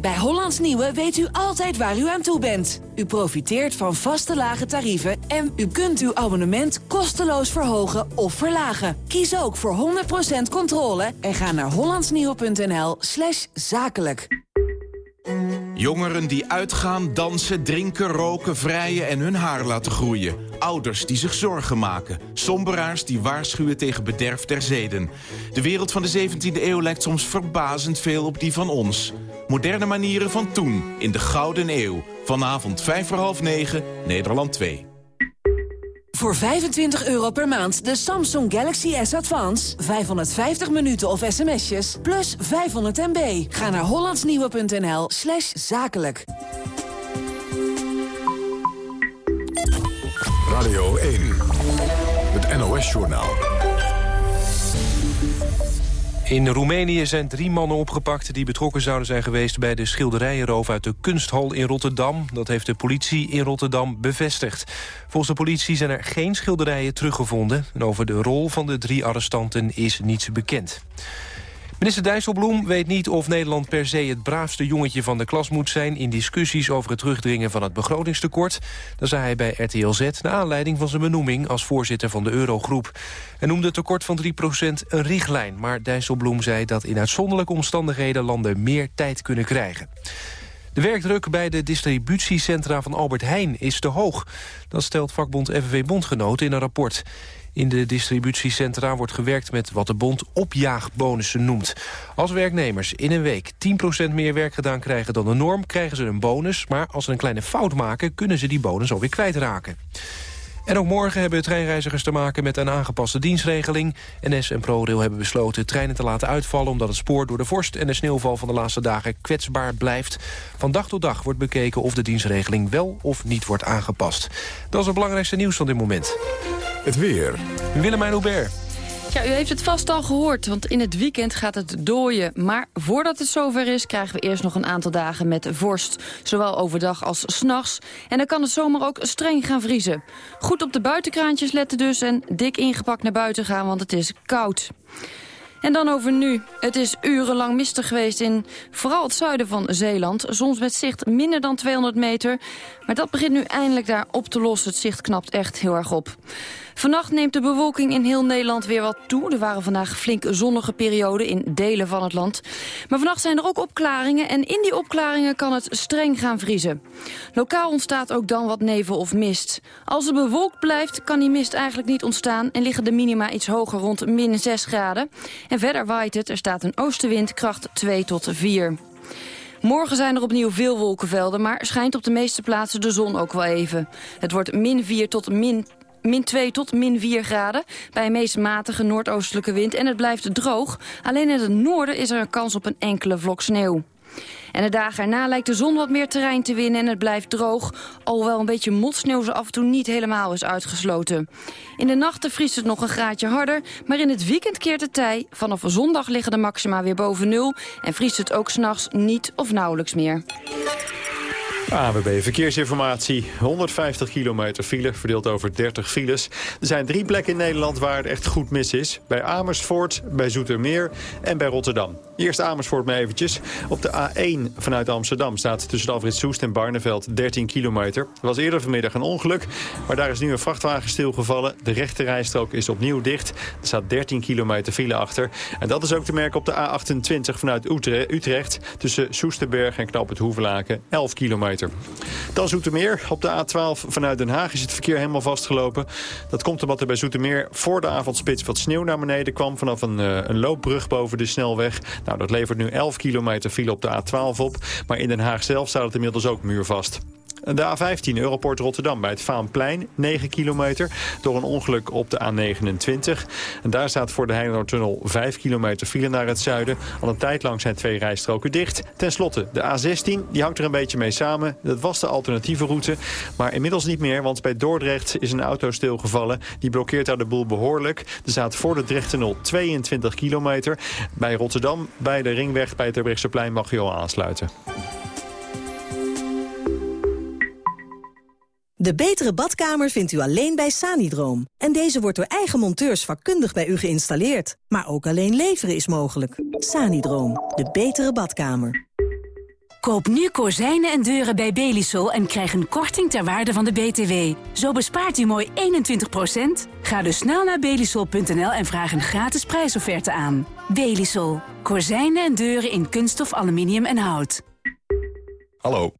Bij Hollands Nieuwe weet u altijd waar u aan toe bent. U profiteert van vaste lage tarieven en u kunt uw abonnement kosteloos verhogen of verlagen. Kies ook voor 100% controle en ga naar hollandsnieuwe.nl slash zakelijk. Jongeren die uitgaan, dansen, drinken, roken, vrijen en hun haar laten groeien. ouders die zich zorgen maken. Somberaars die waarschuwen tegen bederf der zeden. De wereld van de 17e eeuw lijkt soms verbazend veel op die van ons. Moderne manieren van toen, in de Gouden Eeuw. Vanavond 5 voor half 9, Nederland 2. Voor 25 euro per maand de Samsung Galaxy S Advance. 550 minuten of sms'jes, plus 500 MB. Ga naar hollandsnieuwe.nl slash zakelijk. Radio 1, het NOS-journaal. In Roemenië zijn drie mannen opgepakt die betrokken zouden zijn geweest bij de schilderijenroof uit de kunsthal in Rotterdam. Dat heeft de politie in Rotterdam bevestigd. Volgens de politie zijn er geen schilderijen teruggevonden. En over de rol van de drie arrestanten is niets bekend. Minister Dijsselbloem weet niet of Nederland per se het braafste jongetje van de klas moet zijn... in discussies over het terugdringen van het begrotingstekort. Dat zei hij bij RTL Z naar aanleiding van zijn benoeming als voorzitter van de Eurogroep. Hij noemde het tekort van 3% een richtlijn, maar Dijsselbloem zei dat in uitzonderlijke omstandigheden landen meer tijd kunnen krijgen. De werkdruk bij de distributiecentra van Albert Heijn is te hoog. Dat stelt vakbond FNV Bondgenoten in een rapport. In de distributiecentra wordt gewerkt met wat de bond opjaagbonussen noemt. Als werknemers in een week 10% meer werk gedaan krijgen dan de norm... krijgen ze een bonus, maar als ze een kleine fout maken... kunnen ze die bonus alweer kwijtraken. En ook morgen hebben treinreizigers te maken met een aangepaste dienstregeling. NS en ProRail hebben besloten treinen te laten uitvallen... omdat het spoor door de vorst en de sneeuwval van de laatste dagen kwetsbaar blijft. Van dag tot dag wordt bekeken of de dienstregeling wel of niet wordt aangepast. Dat is het belangrijkste nieuws van dit moment. Het weer. Willemijn Hubert. Ja, u heeft het vast al gehoord, want in het weekend gaat het dooien. Maar voordat het zover is, krijgen we eerst nog een aantal dagen met vorst. Zowel overdag als s'nachts. En dan kan het zomer ook streng gaan vriezen. Goed op de buitenkraantjes letten dus en dik ingepakt naar buiten gaan, want het is koud. En dan over nu. Het is urenlang mistig geweest in vooral het zuiden van Zeeland. Soms met zicht minder dan 200 meter. Maar dat begint nu eindelijk daar op te lossen. Het zicht knapt echt heel erg op. Vannacht neemt de bewolking in heel Nederland weer wat toe. Er waren vandaag flink zonnige perioden in delen van het land. Maar vannacht zijn er ook opklaringen en in die opklaringen kan het streng gaan vriezen. Lokaal ontstaat ook dan wat nevel of mist. Als het bewolkt blijft kan die mist eigenlijk niet ontstaan... en liggen de minima iets hoger rond min 6 graden. En verder waait het, er staat een oostenwind kracht 2 tot 4. Morgen zijn er opnieuw veel wolkenvelden, maar schijnt op de meeste plaatsen de zon ook wel even. Het wordt min 4 tot min min 2 tot min 4 graden. Bij een meest matige noordoostelijke wind en het blijft droog. Alleen in het noorden is er een kans op een enkele vlok sneeuw. En de dagen erna lijkt de zon wat meer terrein te winnen en het blijft droog. Alhoewel een beetje motsneeuw zo af en toe niet helemaal is uitgesloten. In de nachten vriest het nog een graadje harder, maar in het weekend keert het tij. Vanaf zondag liggen de maxima weer boven nul en vriest het ook s'nachts niet of nauwelijks meer. AWB Verkeersinformatie. 150 kilometer file, verdeeld over 30 files. Er zijn drie plekken in Nederland waar het echt goed mis is. Bij Amersfoort, bij Zoetermeer en bij Rotterdam. Eerst Amersfoort maar eventjes. Op de A1 vanuit Amsterdam staat tussen de Soest en Barneveld 13 kilometer. Er was eerder vanmiddag een ongeluk, maar daar is nu een vrachtwagen stilgevallen. De rechte rijstrook is opnieuw dicht. Er staat 13 kilometer file achter. En dat is ook te merken op de A28 vanuit Utrecht... tussen Soesterberg en Knap het Hoevelaken, 11 kilometer. Dan Zoetermeer. Op de A12 vanuit Den Haag is het verkeer helemaal vastgelopen. Dat komt omdat er bij Zoetermeer voor de avondspits wat sneeuw naar beneden kwam... vanaf een, uh, een loopbrug boven de snelweg. Nou, dat levert nu 11 kilometer file op de A12 op. Maar in Den Haag zelf staat het inmiddels ook muurvast. De A15 Europort Rotterdam bij het Vaanplein, 9 kilometer... door een ongeluk op de A29. En daar staat voor de Heinenoordtunnel 5 kilometer file naar het zuiden. Al een tijd lang zijn twee rijstroken dicht. Ten slotte, de A16 die hangt er een beetje mee samen. Dat was de alternatieve route, maar inmiddels niet meer... want bij Dordrecht is een auto stilgevallen. Die blokkeert daar de boel behoorlijk. Er staat voor de Drechttunnel 22 kilometer. Bij Rotterdam, bij de ringweg bij het plein mag je al aansluiten. De betere badkamer vindt u alleen bij Sanidroom. En deze wordt door eigen monteurs vakkundig bij u geïnstalleerd. Maar ook alleen leveren is mogelijk. Sanidroom, de betere badkamer. Koop nu kozijnen en deuren bij Belisol en krijg een korting ter waarde van de BTW. Zo bespaart u mooi 21%. Ga dus snel naar belisol.nl en vraag een gratis prijsofferte aan. Belisol. Kozijnen en deuren in kunststof, aluminium en hout. Hallo.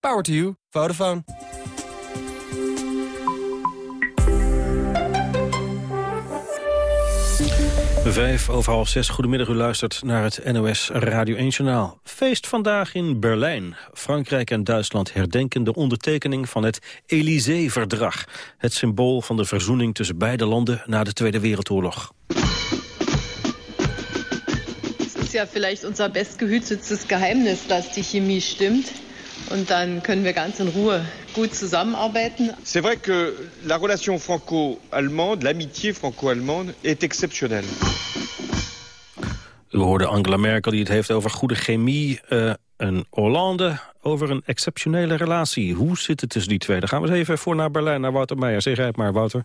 Power to you. Vodafone. Vijf over half zes. Goedemiddag, u luistert naar het NOS Radio 1 Journaal. Feest vandaag in Berlijn. Frankrijk en Duitsland herdenken de ondertekening van het Élysée-verdrag. Het symbool van de verzoening tussen beide landen na de Tweede Wereldoorlog. Het is ja vielleicht unser bestgehütetes Geheimnis, dass die Chemie stimmt. Und dann können wir ganz in Ruhe gut zusammenarbeiten. C'est vrai que la relation franco-allemande, l'amitié franco-allemande, est exceptionnelle. U hoorde Angela Merkel die het heeft over goede chemie. Uh, en Hollande over een exceptionele relatie. Hoe zit het tussen die twee? Dan gaan we eens even voor naar Berlijn, naar Wouter Meijer. Zeg jij het maar, Wouter.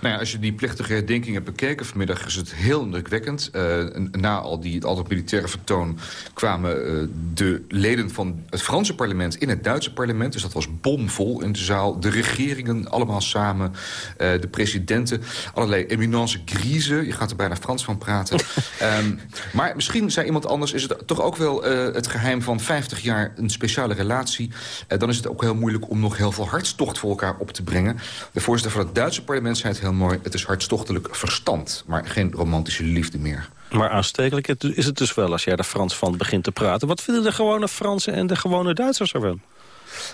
Nou ja, als je die plechtige herdenking hebt bekeken vanmiddag... is het heel indrukwekkend. Uh, na al die, al dat militaire vertoon kwamen uh, de leden van het Franse parlement... in het Duitse parlement. Dus dat was bomvol in de zaal. De regeringen allemaal samen. Uh, de presidenten. Allerlei eminence grise. Je gaat er bijna Frans van praten. um, maar misschien, zei iemand anders... is het toch ook wel het geheim van 50 jaar een speciale relatie. dan is het ook heel moeilijk om nog heel veel hartstocht voor elkaar op te brengen. De voorzitter van het Duitse parlement zei het heel mooi... het is hartstochtelijk verstand, maar geen romantische liefde meer. Maar aanstekelijk is het dus wel als jij er Frans van begint te praten. Wat vinden de gewone Fransen en de gewone Duitsers ervan?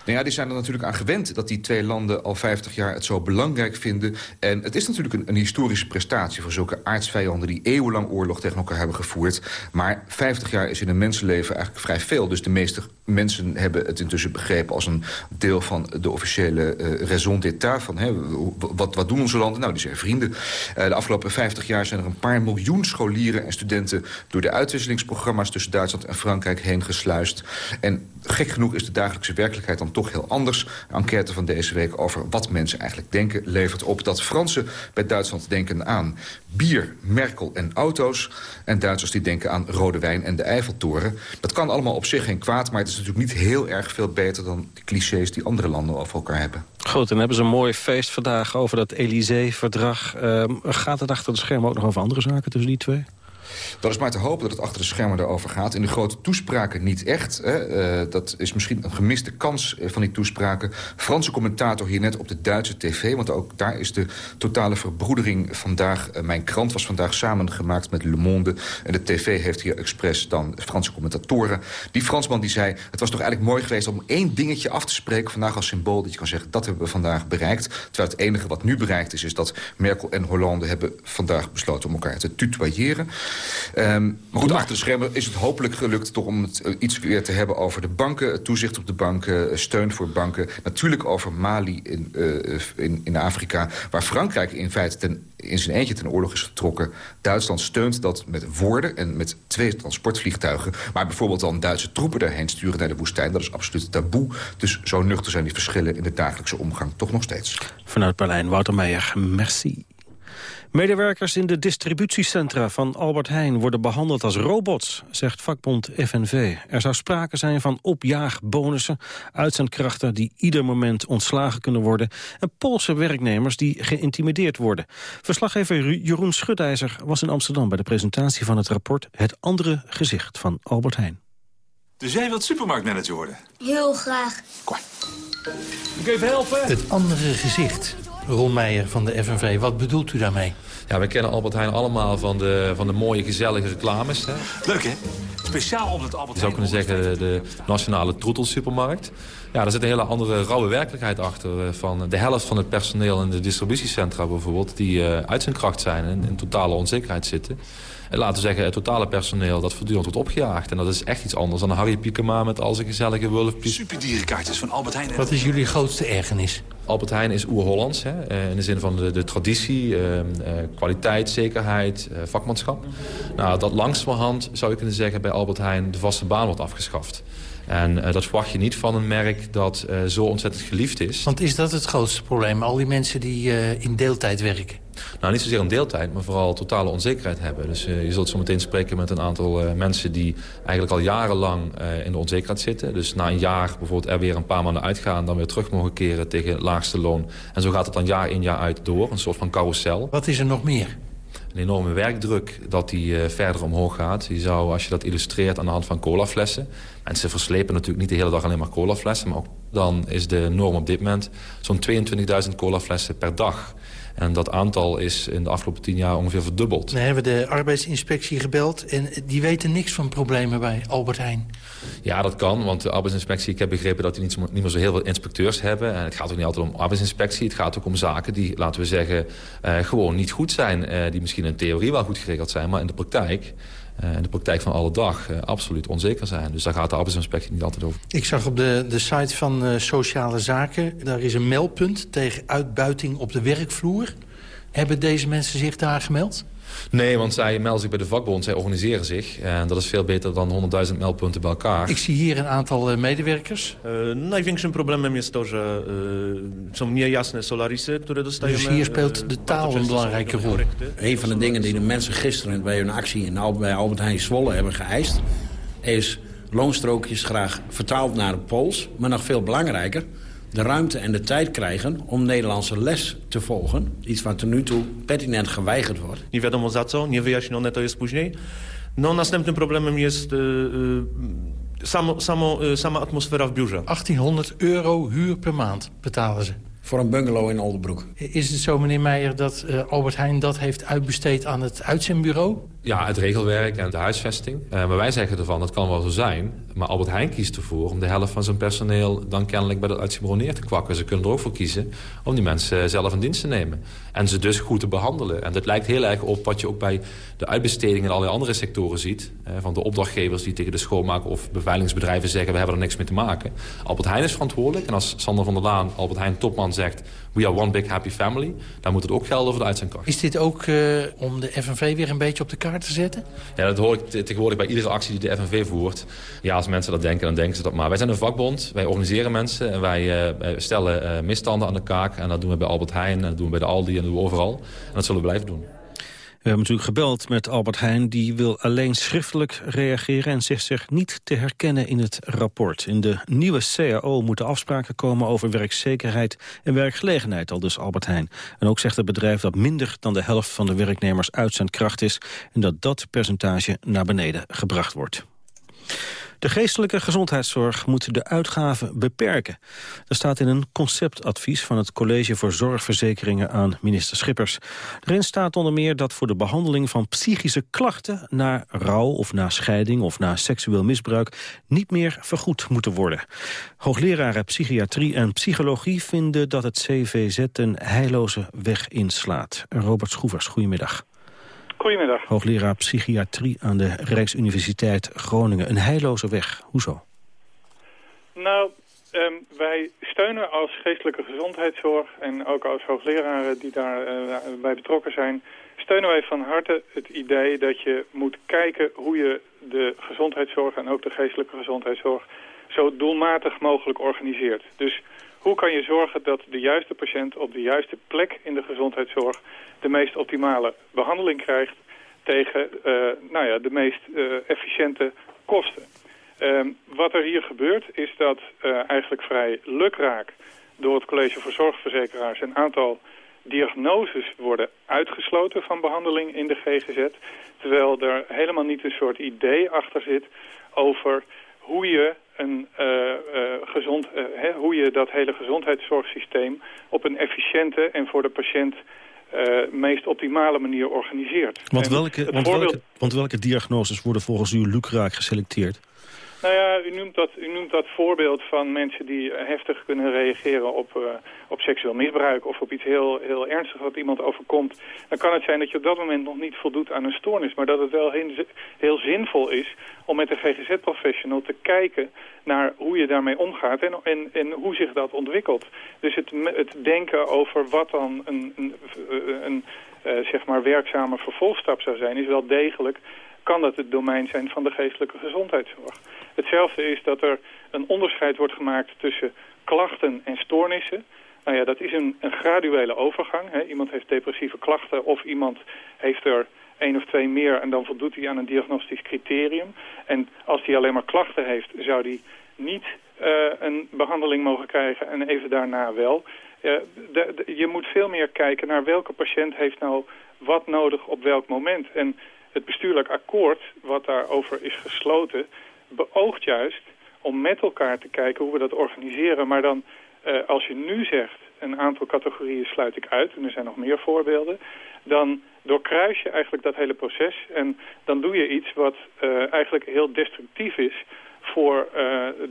Nou ja, die zijn er natuurlijk aan gewend dat die twee landen al 50 jaar het zo belangrijk vinden. En het is natuurlijk een, een historische prestatie voor zulke aardsvijanden die eeuwenlang oorlog tegen elkaar hebben gevoerd. Maar 50 jaar is in een mensenleven eigenlijk vrij veel. Dus de meeste mensen hebben het intussen begrepen als een deel van de officiële uh, raison d'état. Van, hè, wat, wat doen onze landen? Nou, die zijn vrienden. Uh, de afgelopen 50 jaar zijn er een paar miljoen scholieren en studenten... door de uitwisselingsprogramma's tussen Duitsland en Frankrijk heen gesluist. En gek genoeg is de dagelijkse werkelijkheid dan toch heel anders. Een enquête van deze week over wat mensen eigenlijk denken... levert op dat Fransen bij Duitsland denken aan bier, Merkel en auto's... en Duitsers die denken aan rode wijn en de Eiffeltoren. Dat kan allemaal op zich geen kwaad, maar het is natuurlijk niet heel erg veel beter... dan de clichés die andere landen over elkaar hebben. Goed, en hebben ze een mooi feest vandaag over dat Elysée-verdrag. Uh, gaat het achter de schermen ook nog over andere zaken tussen die twee? Dat is maar te hopen dat het achter de schermen erover gaat. In de grote toespraken niet echt. Hè. Uh, dat is misschien een gemiste kans eh, van die toespraken. Franse commentator hier net op de Duitse tv. Want ook daar is de totale verbroedering vandaag. Uh, mijn krant was vandaag samengemaakt met Le Monde. En de tv heeft hier expres dan Franse commentatoren. Die Fransman die zei... het was toch eigenlijk mooi geweest om één dingetje af te spreken... vandaag als symbool dat je kan zeggen... dat hebben we vandaag bereikt. Terwijl het enige wat nu bereikt is... is dat Merkel en Hollande hebben vandaag besloten om elkaar te tutoyeren. Um, maar goed, achter de schermen is het hopelijk gelukt toch om het uh, iets weer te hebben over de banken. Toezicht op de banken, steun voor banken. Natuurlijk over Mali in, uh, in, in Afrika, waar Frankrijk in feite ten, in zijn eentje ten oorlog is vertrokken. Duitsland steunt dat met woorden en met twee transportvliegtuigen. Maar bijvoorbeeld dan Duitse troepen daarheen sturen naar de woestijn. Dat is absoluut taboe. Dus zo nuchter zijn die verschillen in de dagelijkse omgang toch nog steeds. Vanuit Berlijn, Wouter Meijer, merci. Medewerkers in de distributiecentra van Albert Heijn worden behandeld als robots, zegt vakbond FNV. Er zou sprake zijn van opjaagbonussen, uitzendkrachten die ieder moment ontslagen kunnen worden en Poolse werknemers die geïntimideerd worden. Verslaggever Jeroen Schudijzer was in Amsterdam bij de presentatie van het rapport Het andere gezicht van Albert Heijn. Dus jij wilt supermarktmanager worden? Heel graag. Kom. Ik even helpen? Het andere gezicht. Ron Meijer van de FNV. Wat bedoelt u daarmee? Ja, we kennen Albert Heijn allemaal van de, van de mooie, gezellige reclames. Hè? Leuk, hè? Speciaal op het Albert Heijn. Je zou kunnen zeggen de nationale troetelsupermarkt. Ja, daar zit een hele andere rauwe werkelijkheid achter. Eh, van de helft van het personeel in de distributiecentra bijvoorbeeld... die uh, uit zijn kracht zijn en in totale onzekerheid zitten. En laten we zeggen, het totale personeel dat voortdurend wordt opgejaagd. En dat is echt iets anders dan Harry Piekema met al zijn gezellige wulfjes. Superdierenkaartjes van Albert Heijn. Wat is jullie grootste ergernis? Albert Heijn is oer-Hollands, hè, in de zin van de, de traditie, eh, eh, kwaliteit, zekerheid, eh, vakmanschap. Nou, dat langzamerhand, zou je kunnen zeggen, bij Albert Heijn de vaste baan wordt afgeschaft. En uh, dat verwacht je niet van een merk dat uh, zo ontzettend geliefd is. Want is dat het grootste probleem? Al die mensen die uh, in deeltijd werken? Nou, niet zozeer in deeltijd, maar vooral totale onzekerheid hebben. Dus je zult zo meteen spreken met een aantal mensen die eigenlijk al jarenlang in de onzekerheid zitten. Dus na een jaar bijvoorbeeld er weer een paar maanden uitgaan... dan weer terug mogen keren tegen het laagste loon. En zo gaat het dan jaar in jaar uit door, een soort van carousel. Wat is er nog meer? een enorme werkdruk dat die verder omhoog gaat. Je zou, als je dat illustreert aan de hand van colaflessen... mensen verslepen natuurlijk niet de hele dag alleen maar colaflessen... maar ook dan is de norm op dit moment zo'n 22.000 colaflessen per dag... En dat aantal is in de afgelopen tien jaar ongeveer verdubbeld. We hebben de arbeidsinspectie gebeld en die weten niks van problemen bij Albert Heijn. Ja, dat kan, want de arbeidsinspectie, ik heb begrepen dat die niet, zo, niet meer zo heel veel inspecteurs hebben. En het gaat ook niet altijd om arbeidsinspectie, het gaat ook om zaken die, laten we zeggen, uh, gewoon niet goed zijn. Uh, die misschien in theorie wel goed geregeld zijn, maar in de praktijk in de praktijk van alle dag uh, absoluut onzeker zijn. Dus daar gaat de arbeidsinspectie niet altijd over. Ik zag op de, de site van uh, Sociale Zaken... daar is een meldpunt tegen uitbuiting op de werkvloer. Hebben deze mensen zich daar gemeld? Nee, want zij melden zich bij de vakbond, zij organiseren zich. En dat is veel beter dan 100.000 meldpunten bij elkaar. Ik zie hier een aantal medewerkers. Uh, największym problemem jest to, że uh, są niejasne solarisy, które dostajemy. Dus hier speelt de taal een belangrijke rol. Een van de dingen die de mensen gisteren bij hun actie in Al bij Albert Heijn Zwolle hebben geëist... is loonstrookjes graag vertaald naar het Pools, maar nog veel belangrijker de ruimte en de tijd krijgen om Nederlandse les te volgen. Iets wat tot nu toe pertinent geweigerd wordt. Nie wiadomo za co, nie wyjaśnione to jest później. No, następnym problemem jest yy, samo, samo, yy, sama atmosfera w biurze. 1800 euro huur per maand betalen ze. Voor een bungalow in Oldenbroek. Is het zo, meneer Meijer, dat uh, Albert Heijn dat heeft uitbesteed aan het uitzendbureau? Ja, het regelwerk en de huisvesting. Uh, maar wij zeggen ervan, dat kan wel zo zijn. Maar Albert Heijn kiest ervoor om de helft van zijn personeel... dan kennelijk bij dat uitzendbureau neer te kwakken. Ze kunnen er ook voor kiezen om die mensen zelf in dienst te nemen. En ze dus goed te behandelen. En dat lijkt heel erg op wat je ook bij de uitbesteding... in allerlei andere sectoren ziet. Van de opdrachtgevers die tegen de schoonmaak of beveiligingsbedrijven zeggen... we hebben er niks mee te maken. Albert Heijn is verantwoordelijk. En als Sander van der Laan, Albert Heijn topman, zegt... we are one big happy family, dan moet het ook gelden voor de uitzendkracht. Is dit ook uh, om de FNV weer een beetje op de kaart te zetten? Ja, dat hoor ik tegenwoordig bij iedere actie die de FNV voert. Ja, als mensen dat denken, dan denken ze dat maar. Wij zijn een vakbond, wij organiseren mensen en wij uh, stellen uh, misstanden aan de kaak. En dat doen we bij Albert Heijn, en dat doen we bij de Aldi en dat doen we overal. En dat zullen we blijven doen. We hebben natuurlijk gebeld met Albert Heijn. Die wil alleen schriftelijk reageren en zegt zich niet te herkennen in het rapport. In de nieuwe CAO moeten afspraken komen over werkzekerheid en werkgelegenheid, al dus Albert Heijn. En ook zegt het bedrijf dat minder dan de helft van de werknemers uitzendkracht is... en dat dat percentage naar beneden gebracht wordt. De geestelijke gezondheidszorg moet de uitgaven beperken. Dat staat in een conceptadvies van het College voor Zorgverzekeringen aan minister Schippers. Erin staat onder meer dat voor de behandeling van psychische klachten... na rouw of na scheiding of na seksueel misbruik niet meer vergoed moeten worden. Hoogleraren psychiatrie en psychologie vinden dat het CVZ een heilloze weg inslaat. Robert Schroevers, goedemiddag. Goedemiddag. Hoogleraar psychiatrie aan de Rijksuniversiteit Groningen. Een heilloze weg. Hoezo? Nou, um, wij steunen als geestelijke gezondheidszorg... en ook als hoogleraren die daarbij uh, bij betrokken zijn... steunen wij van harte het idee dat je moet kijken... hoe je de gezondheidszorg en ook de geestelijke gezondheidszorg... zo doelmatig mogelijk organiseert. Dus hoe kan je zorgen dat de juiste patiënt op de juiste plek in de gezondheidszorg de meest optimale behandeling krijgt tegen uh, nou ja, de meest uh, efficiënte kosten. Um, wat er hier gebeurt is dat uh, eigenlijk vrij lukraak door het College voor Zorgverzekeraars een aantal diagnoses worden uitgesloten van behandeling in de GGZ. Terwijl er helemaal niet een soort idee achter zit over hoe je, een, uh, uh, gezond, uh, hè, hoe je dat hele gezondheidszorgsysteem op een efficiënte en voor de patiënt meest optimale manier organiseert. Want welke, want, welke, want welke diagnoses worden volgens u lukraak geselecteerd? Nou ja, u noemt dat, u noemt dat voorbeeld van mensen die eh, heftig kunnen reageren op, uh, op seksueel misbruik of op iets heel, heel ernstigs wat iemand overkomt. Dan kan het zijn dat je op dat moment nog niet voldoet aan een stoornis, maar dat het wel heel, zinvol is om met een GGZ-professional te kijken naar hoe je daarmee omgaat en, en, en hoe zich dat ontwikkelt. Dus het, het denken over wat dan een, een, een uh, zeg maar werkzame vervolgstap zou zijn, is wel degelijk kan dat het domein zijn van de geestelijke gezondheidszorg. Hetzelfde is dat er een onderscheid wordt gemaakt tussen klachten en stoornissen. Nou ja, dat is een, een graduele overgang. Hè. Iemand heeft depressieve klachten of iemand heeft er één of twee meer en dan voldoet hij aan een diagnostisch criterium. En als hij alleen maar klachten heeft, zou hij niet uh, een behandeling mogen krijgen en even daarna wel. De, je moet veel meer kijken naar welke patiënt heeft nou wat nodig op welk moment. En het bestuurlijk akkoord, wat daarover is gesloten, beoogt juist om met elkaar te kijken hoe we dat organiseren. Maar dan, uh, als je nu zegt, een aantal categorieën sluit ik uit, en er zijn nog meer voorbeelden, dan doorkruis je eigenlijk dat hele proces en dan doe je iets wat uh, eigenlijk heel destructief is voor uh,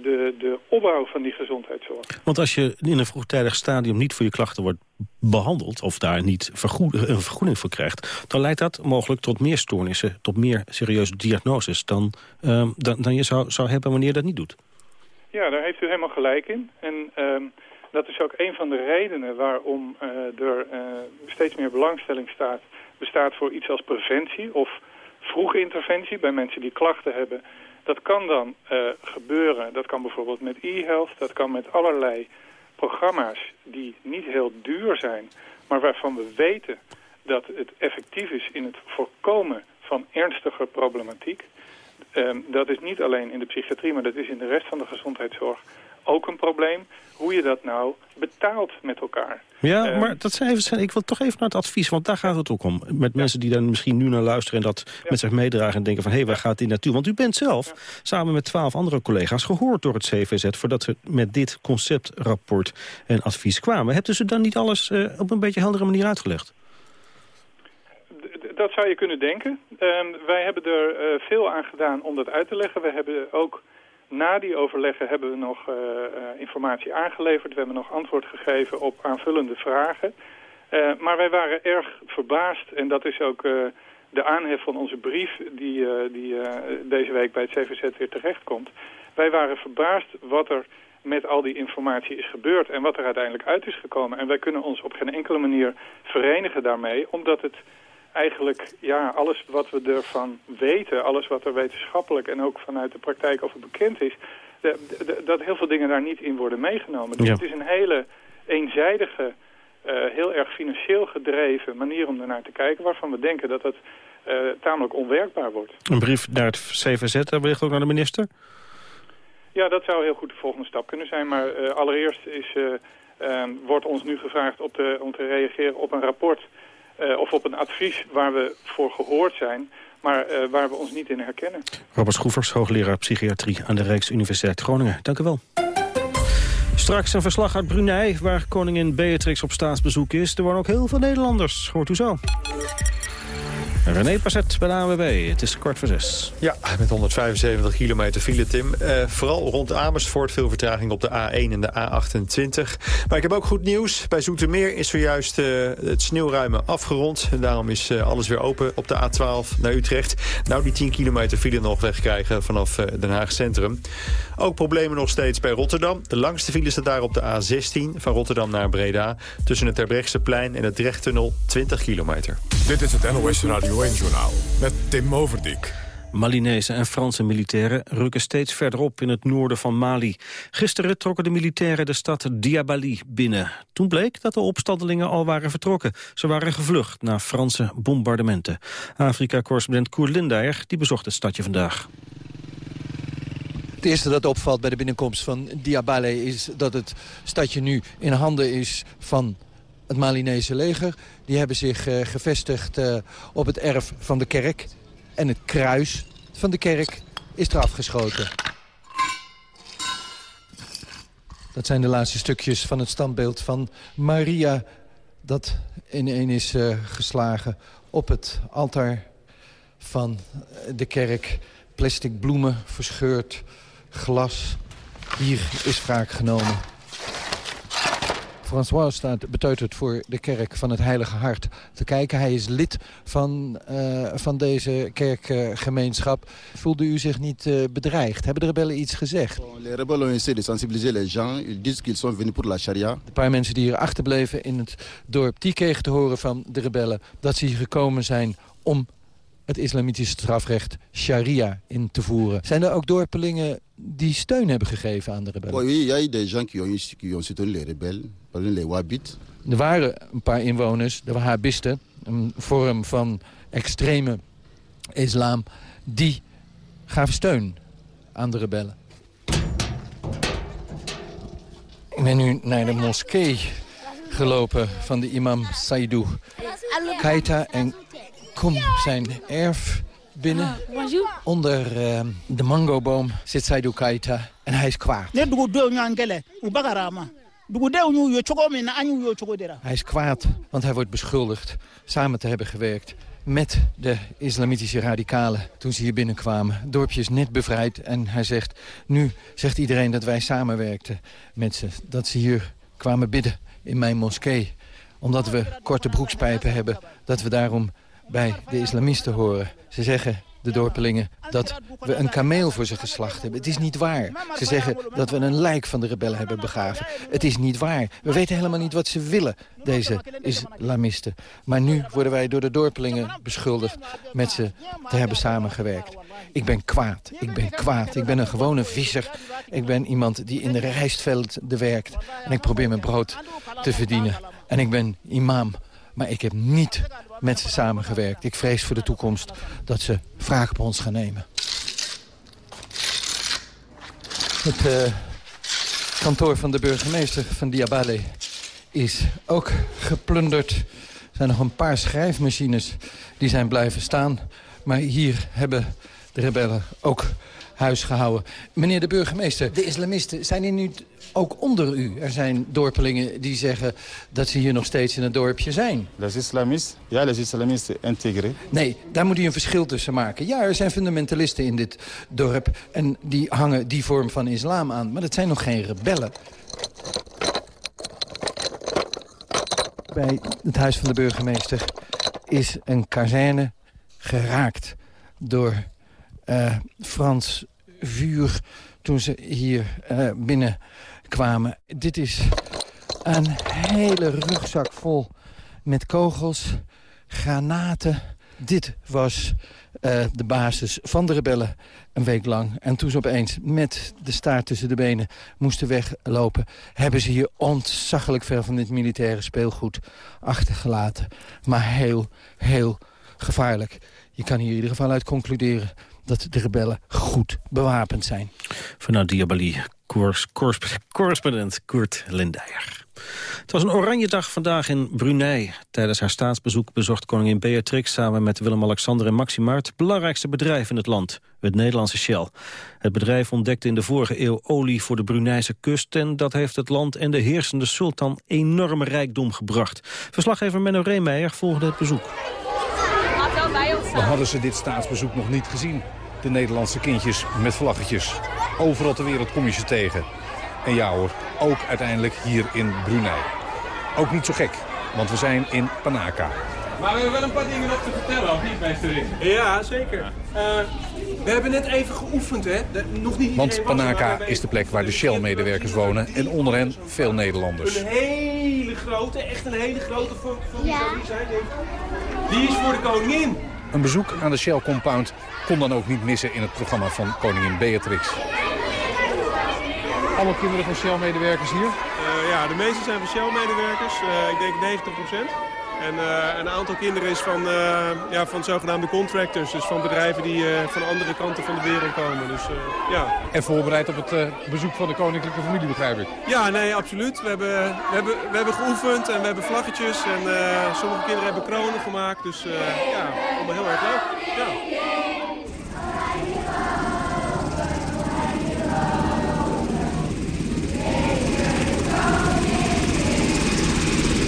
de, de opbouw van die gezondheidszorg. Want als je in een vroegtijdig stadium niet voor je klachten wordt behandeld... of daar niet vergoed, een vergoeding voor krijgt... dan leidt dat mogelijk tot meer stoornissen, tot meer serieuze diagnoses... dan, uh, dan, dan je zou, zou hebben wanneer je dat niet doet. Ja, daar heeft u helemaal gelijk in. En uh, dat is ook een van de redenen waarom uh, er steeds meer belangstelling staat, bestaat voor iets als preventie... of vroege interventie bij mensen die klachten hebben dat kan dan uh, gebeuren, dat kan bijvoorbeeld met e-health, dat kan met allerlei programma's die niet heel duur zijn, maar waarvan we weten dat het effectief is in het voorkomen van ernstige problematiek. Um, dat is niet alleen in de psychiatrie, maar dat is in de rest van de gezondheidszorg ook een probleem. Hoe je dat nou betaalt met elkaar. Ja, uh, maar dat zijn even, ik wil toch even naar het advies, want daar gaat het ook om. Met mensen die dan misschien nu naar luisteren en dat ja. met zich meedragen... en denken van, hé, hey, waar gaat dit naartoe? Want u bent zelf, ja. samen met twaalf andere collega's... gehoord door het CVZ voordat we met dit conceptrapport en advies kwamen. Hebt u ze dan niet alles uh, op een beetje heldere manier uitgelegd? Dat zou je kunnen denken. Uh, wij hebben er uh, veel aan gedaan om dat uit te leggen. We hebben ook na die overleggen hebben we nog uh, uh, informatie aangeleverd. We hebben nog antwoord gegeven op aanvullende vragen. Uh, maar wij waren erg verbaasd en dat is ook de aanhef van onze brief die, die deze week bij het CVZ weer terechtkomt. Wij waren verbaasd wat er met al die informatie is gebeurd en wat er uiteindelijk uit is gekomen. En wij kunnen ons op geen enkele manier verenigen daarmee, omdat het eigenlijk ja, alles wat we ervan weten, alles wat er wetenschappelijk en ook vanuit de praktijk over bekend is, de, de, dat heel veel dingen daar niet in worden meegenomen. Dus ja. het is een hele eenzijdige, uh, heel erg financieel gedreven manier om ernaar te kijken, waarvan we denken dat het uh, tamelijk onwerkbaar wordt. Een brief naar het CVZ, wellicht ook naar de minister? Ja, dat zou heel goed de volgende stap kunnen zijn, maar uh, allereerst is, wordt ons nu gevraagd op de, om te reageren op een rapport uh, of op een advies waar we voor gehoord zijn maar uh, waar we ons niet in herkennen. Robert Schroevers, hoogleraar psychiatrie aan de Rijksuniversiteit Groningen. Dank u wel. Straks een verslag uit Brunei, waar koningin Beatrix op staatsbezoek is. Er wonen ook heel veel Nederlanders. Hoort u zo. René Passet bij de ANWB. Het is kwart voor zes. Ja, met 175 kilometer file, Tim. Uh, vooral rond Amersfoort veel vertraging op de A1 en de A28. Maar ik heb ook goed nieuws. Bij Zoetermeer is zojuist uh, het sneeuwruimen afgerond. En daarom is uh, alles weer open op de A12 naar Utrecht. Nou, die 10 kilometer file nog wegkrijgen vanaf Den Haag Centrum. Ook problemen nog steeds bij Rotterdam. De langste file staat daar op de A16 van Rotterdam naar Breda. Tussen het Terbrechtseplein en het Drechttunnel 20 kilometer. Dit is het NOS Radio 1-journaal met Tim Overdijk. Malinese en Franse militairen rukken steeds verderop in het noorden van Mali. Gisteren trokken de militairen de stad Diabali binnen. Toen bleek dat de opstandelingen al waren vertrokken. Ze waren gevlucht na Franse bombardementen. Afrika-correspondent Koer Lindeyer die bezocht het stadje vandaag. Het eerste dat opvalt bij de binnenkomst van Diabale is dat het stadje nu in handen is van het Malinese leger. Die hebben zich uh, gevestigd uh, op het erf van de kerk. En het kruis van de kerk is eraf geschoten. Dat zijn de laatste stukjes van het standbeeld van Maria... dat ineen is uh, geslagen op het altaar van de kerk. Plastic bloemen verscheurd glas. Hier is wraak genomen. François staat beteuterd voor de kerk van het Heilige Hart te kijken. Hij is lid van, uh, van deze kerkgemeenschap. Voelde u zich niet uh, bedreigd? Hebben de rebellen iets gezegd? Les rebelles ont essayé de sensibiliser les gens. Ils disent qu'ils sont venus pour la charia. De paar mensen die hier achterbleven in het dorp... die kregen te horen van de rebellen dat ze hier gekomen zijn om het islamitische strafrecht sharia in te voeren. Zijn er ook dorpelingen die steun hebben gegeven aan de rebellen? Oui, il y a eu des gens qui ont, qui ont soutenu les rebelles, les wahhabites. Er waren een paar inwoners, de wahhabisten, een vorm van extreme islam, die gaven steun aan de rebellen. Ik ben nu naar de moskee gelopen van de imam Saidou Keita en kom zijn erf binnen. Onder uh, de mangoboom zit Saidou Keita en hij is kwaad. Hij is kwaad, want hij wordt beschuldigd samen te hebben gewerkt met de islamitische radicalen toen ze hier binnenkwamen. Het dorpje is net bevrijd en hij zegt... nu zegt iedereen dat wij samenwerkten met ze. Dat ze hier kwamen bidden in mijn moskee. Omdat we korte broekspijpen hebben, dat we daarom bij de islamisten horen. Ze zeggen, de dorpelingen, dat we een kameel voor ze geslacht hebben. Het is niet waar. Ze zeggen dat we een lijk van de rebellen hebben begraven. Het is niet waar. We weten helemaal niet wat ze willen, deze islamisten. Maar nu worden wij door de dorpelingen beschuldigd met ze te hebben samengewerkt. Ik ben kwaad. Ik ben kwaad. Ik ben een gewone visser. Ik ben iemand die in de rijstvelden werkt. En ik probeer mijn brood te verdienen. En ik ben imam. Maar ik heb niet met ze samengewerkt. Ik vrees voor de toekomst dat ze wraak op ons gaan nemen. Het uh, kantoor van de burgemeester van Diabale is ook geplunderd. Er zijn nog een paar schrijfmachines die zijn blijven staan. Maar hier hebben de rebellen ook huis gehouden. Meneer de burgemeester, de islamisten, zijn hier nu ook onder u? Er zijn dorpelingen die zeggen dat ze hier nog steeds in het dorpje zijn. Les islamistes, ja, les islamistes intégrés. Nee, daar moet u een verschil tussen maken. Ja, er zijn fundamentalisten in dit dorp en die hangen die vorm van islam aan. Maar dat zijn nog geen rebellen. Bij het huis van de burgemeester is een kazerne geraakt door uh, Frans vuur toen ze hier uh, binnenkwamen. Dit is een hele rugzak vol met kogels, granaten. Dit was uh, de basis van de rebellen een week lang. En toen ze opeens met de staart tussen de benen moesten weglopen... hebben ze hier ontzaglijk veel van dit militaire speelgoed achtergelaten. Maar heel, heel gevaarlijk. Je kan hier in ieder geval uit concluderen dat de rebellen goed bewapend zijn. Vanuit Diabali, correspondent Kurt Lindeyer. Het was een oranje dag vandaag in Brunei. Tijdens haar staatsbezoek bezocht koningin Beatrix samen met Willem-Alexander en Maxima het belangrijkste bedrijf in het land, het Nederlandse Shell. Het bedrijf ontdekte in de vorige eeuw olie voor de Bruneise kust en dat heeft het land en de heersende sultan enorme rijkdom gebracht. Verslaggever Menno Reemeijer volgde het bezoek. Dan hadden ze dit staatsbezoek nog niet gezien. De Nederlandse kindjes met vlaggetjes. Overal ter wereld kom je ze tegen. En ja hoor, ook uiteindelijk hier in Brunei. Ook niet zo gek, want we zijn in Panaka. Maar we hebben wel een paar dingen nog te vertellen, of niet, meesterin? Ja, zeker. Uh, we hebben net even geoefend, hè? nog niet Want Panaka is de plek waar de Shell-medewerkers wonen en onder hen veel Nederlanders. Een hele grote, echt een hele grote voor, voor ja. zijn Die is voor de koningin. Een bezoek aan de Shell-compound kon dan ook niet missen in het programma van koningin Beatrix. Alle kinderen van Shell-medewerkers hier? Uh, ja, de meeste zijn van Shell-medewerkers. Uh, ik denk 90 procent. En uh, een aantal kinderen is van, uh, ja, van zogenaamde contractors. Dus van bedrijven die uh, van andere kanten van de wereld komen. Dus, ja. En voorbereid op het bezoek van de koninklijke familie, begrijp ik? Ja, nee, absoluut. We hebben, we hebben, we hebben geoefend en we hebben vlaggetjes. En sommige kinderen hebben kronen gemaakt. Dus ja, allemaal heel erg leuk. Ja.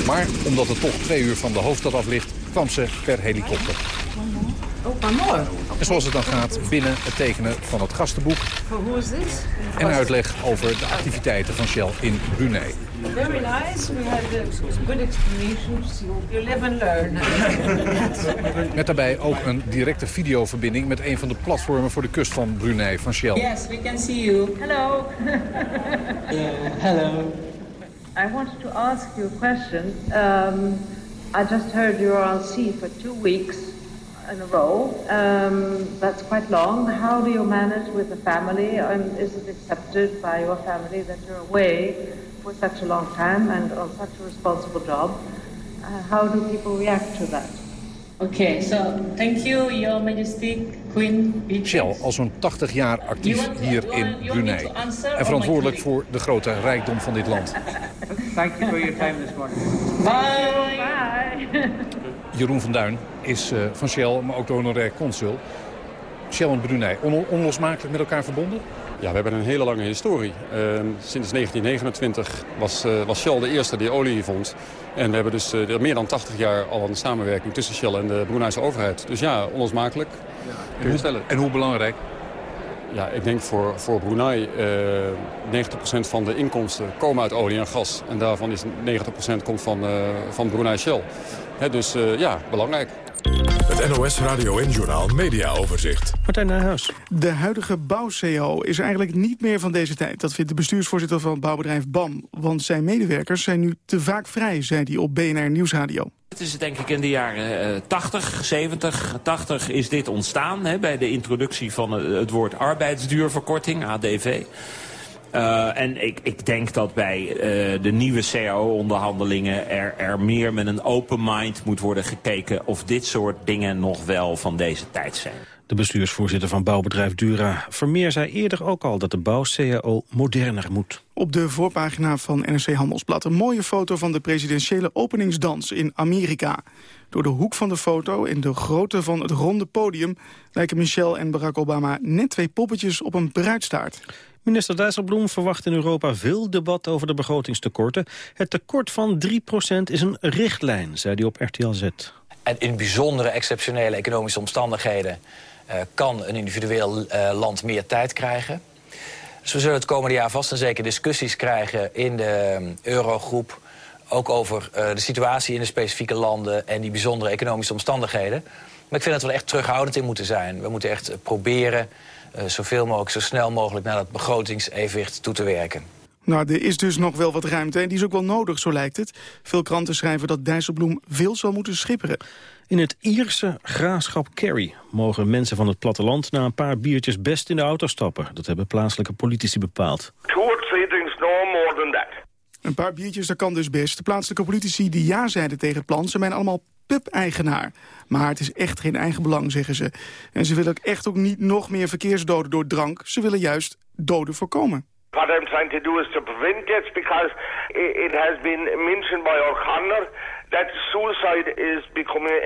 Maar omdat het toch twee uur van de hoofdstad af ligt, kwam ze per helikopter. En zoals het dan gaat binnen het tekenen van het gastenboek... En uitleg over de activiteiten van Shell in Brunei. Very nice. We had a good explanations. You live and learn. Met daarbij ook een directe videoverbinding met een van de platformen voor de kust van Brunei van Shell. yes, we can see you. Hello. Hello. I wanted to ask you a question. Um, I just heard you are on sea for two weeks in a row. Um, that's quite long. How do you manage with the family? And is it accepted by your family that you're away for such a long time and on such a responsible job? Uh, how do people react to that? Okay, so thank you, Your Majesty, Queen Beatrice. Shell al zo'n 80 jaar actief hier in Brunei. En verantwoordelijk voor de grote rijkdom van dit land. Thank you for your time this morning. Bye. Bye. Jeroen van Duin is eh, van Shell, maar ook de honorair consul. Shell en Brunei, on- onlosmakelijk met elkaar verbonden? Ja, we hebben een hele lange historie. Ehm, sinds 1929 was, eh, was Shell de eerste die olie vond. En we hebben dus eh, er meer dan 80 jaar al een samenwerking tussen Shell en de Bruneise overheid. Dus ja, onlosmakelijk. Stellen. En hoe belangrijk? Ja, ik denk voor, voor Brunei, eh 90% van de inkomsten komen uit olie en gas. En daarvan is 90% komt van, eh, van Brunei Shell. Dus eh, ja, belangrijk. Het NOS Radio en Journaal Media Overzicht. Martijn Nijhuis. De huidige bouw-CEO is eigenlijk niet meer van deze tijd. Dat vindt de bestuursvoorzitter van het bouwbedrijf BAM. Want zijn medewerkers zijn nu te vaak vrij, zei hij op BNR Nieuwsradio. Het is denk ik in de jaren eh, 80, 70, 80 is dit ontstaan... Hè, bij de introductie van eh, het woord arbeidsduurverkorting, ADV. Eh, en ik, ik denk dat bij eh, de nieuwe CAO-onderhandelingen... Er, er meer met een open mind moet worden gekeken... of dit soort dingen nog wel van deze tijd zijn. De bestuursvoorzitter van bouwbedrijf Dura Vermeer zei eerder ook al dat de bouw-CAO moderner moet. Op de voorpagina van NRC Handelsblad een mooie foto van de presidentiële openingsdans in Amerika. Door de hoek van de foto en de grootte van het ronde podium... lijken Michelle en Barack Obama net twee poppetjes op een bruidstaart. Minister Dijsselbloem verwacht in Europa veel debat over de begrotingstekorten. Het tekort van 3% is een richtlijn, zei hij op RTL Z. En in bijzondere exceptionele economische omstandigheden... eh, kan een individueel eh, land meer tijd krijgen. Dus we zullen het komende jaar vast en zeker discussies krijgen in de eh, eurogroep... ook over eh, de situatie in de specifieke landen en die bijzondere economische omstandigheden. Maar ik vind dat we er echt terughoudend in moeten zijn. We moeten echt eh, proberen eh, zoveel mogelijk, zo snel mogelijk... naar dat begrotingsevenwicht toe te werken. Nou, er is dus nog wel wat ruimte en die is ook wel nodig, zo lijkt het. Veel kranten schrijven dat Dijsselbloem veel zal moeten schipperen. In het Ierse graafschap Kerry mogen mensen van het platteland... na een paar biertjes best in de auto stappen. Dat hebben plaatselijke politici bepaald. Two or three drinks, no more than that. Een paar biertjes, dat kan dus best. De plaatselijke politici die ja zeiden tegen het plan... zijn allemaal pub-eigenaar. Maar het is echt geen eigen belang, zeggen ze. En ze willen ook echt ook niet nog meer verkeersdoden door drank. Ze willen juist doden voorkomen. What I'm trying to do is to prevent deaths because it has been mentioned by our coroner that suicide is becoming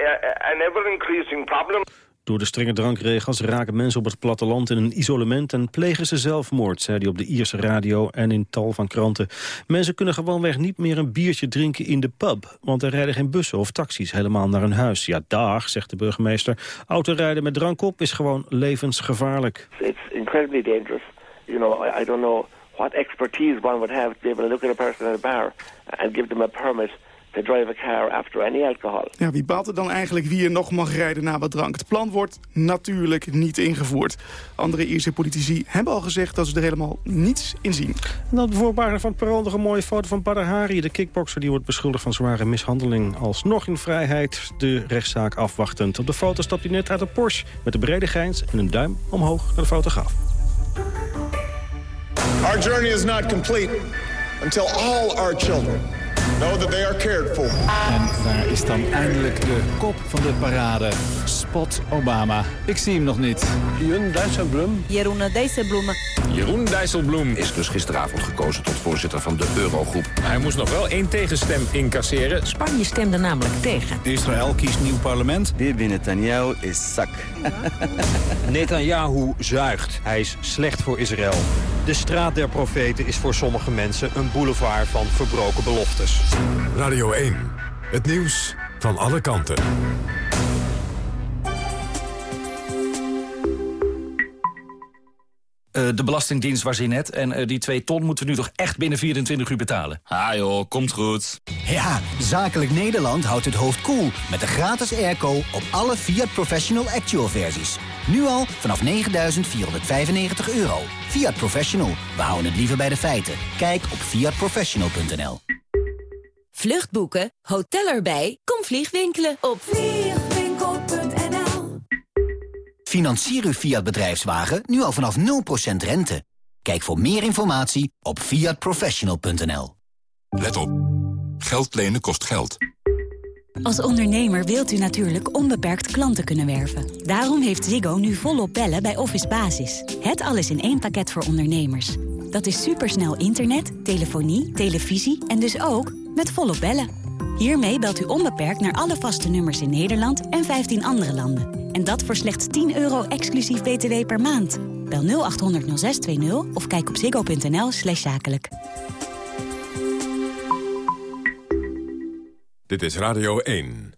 an ever-increasing problem. Door de strenge drankregels raken mensen op het platteland in een isolement... en plegen ze zelfmoord, zei hij op de Ierse radio en in tal van kranten. Mensen kunnen gewoonweg niet meer een biertje drinken in de pub... want er rijden geen bussen of taxis helemaal naar hun huis. Ja, dag, zegt de burgemeester. Autorijden met drank op is gewoon levensgevaarlijk. It's incredibly dangerous. You know, I, don't know what expertise one would have to be look at a person at a bar and give them a permit to drive a car after any alcohol. Ja, wie bepaalt er dan eigenlijk wie er nog mag rijden na wat drank? Het plan wordt natuurlijk niet ingevoerd. Andere Ierse politici hebben al gezegd dat ze er helemaal niets in zien. En dan voorpagina van het Parool nog een mooie foto van Badr Hari. De kickbokser die wordt beschuldigd van zware mishandeling. Alsnog in vrijheid de rechtszaak afwachtend. Op de foto stapt hij net uit de Porsche met een brede grijns en een duim omhoog naar de fotograaf. Our journey is not complete until all our children know that they are cared for. En daar is dan eindelijk de kop van de parade. Spot Obama. Ik zie hem nog niet. Jeroen Dijsselbloem. Jeroen Dijsselbloem. Jeroen Dijsselbloem is dus gisteravond gekozen tot voorzitter van de Eurogroep. Hij moest nog wel één tegenstem incasseren. Spanje stemde namelijk tegen. Israël kiest nieuw parlement. Bibi Netanyahu is zak. Netanyahu zuigt. Hij is slecht voor Israël. De straat der profeten is voor sommige mensen een boulevard van verbroken beloftes. Radio 1. Het nieuws van alle kanten. Eh, de Belastingdienst was in net. En eh, die 2 ton moeten we nu toch echt binnen 24 uur betalen. Ah joh, komt goed. Ja, Zakelijk Nederland houdt het hoofd koel cool met de gratis airco op alle Fiat Professional Actual versies. Nu al vanaf 9.495 euro. Fiat Professional, we houden het liever bij de feiten. Kijk op fiatprofessional.nl Vluchtboeken, hotel erbij, kom vliegwinkelen op vliegwinkel.nl Financier uw Fiat bedrijfswagen nu al vanaf 0% rente. Kijk voor meer informatie op fiatprofessional.nl Let op. Geld lenen kost geld. Als ondernemer wilt u natuurlijk onbeperkt klanten kunnen werven. Daarom heeft Ziggo nu volop bellen bij Office Basis. Het alles in één pakket voor ondernemers. Dat is supersnel internet, telefonie, televisie en dus ook met volop bellen. Hiermee belt u onbeperkt naar alle vaste nummers in Nederland en 15 andere landen. En dat voor slechts 10 euro exclusief btw per maand. Bel 0800 0620 of kijk op ziggo.nl slash zakelijk. Dit is Radio 1.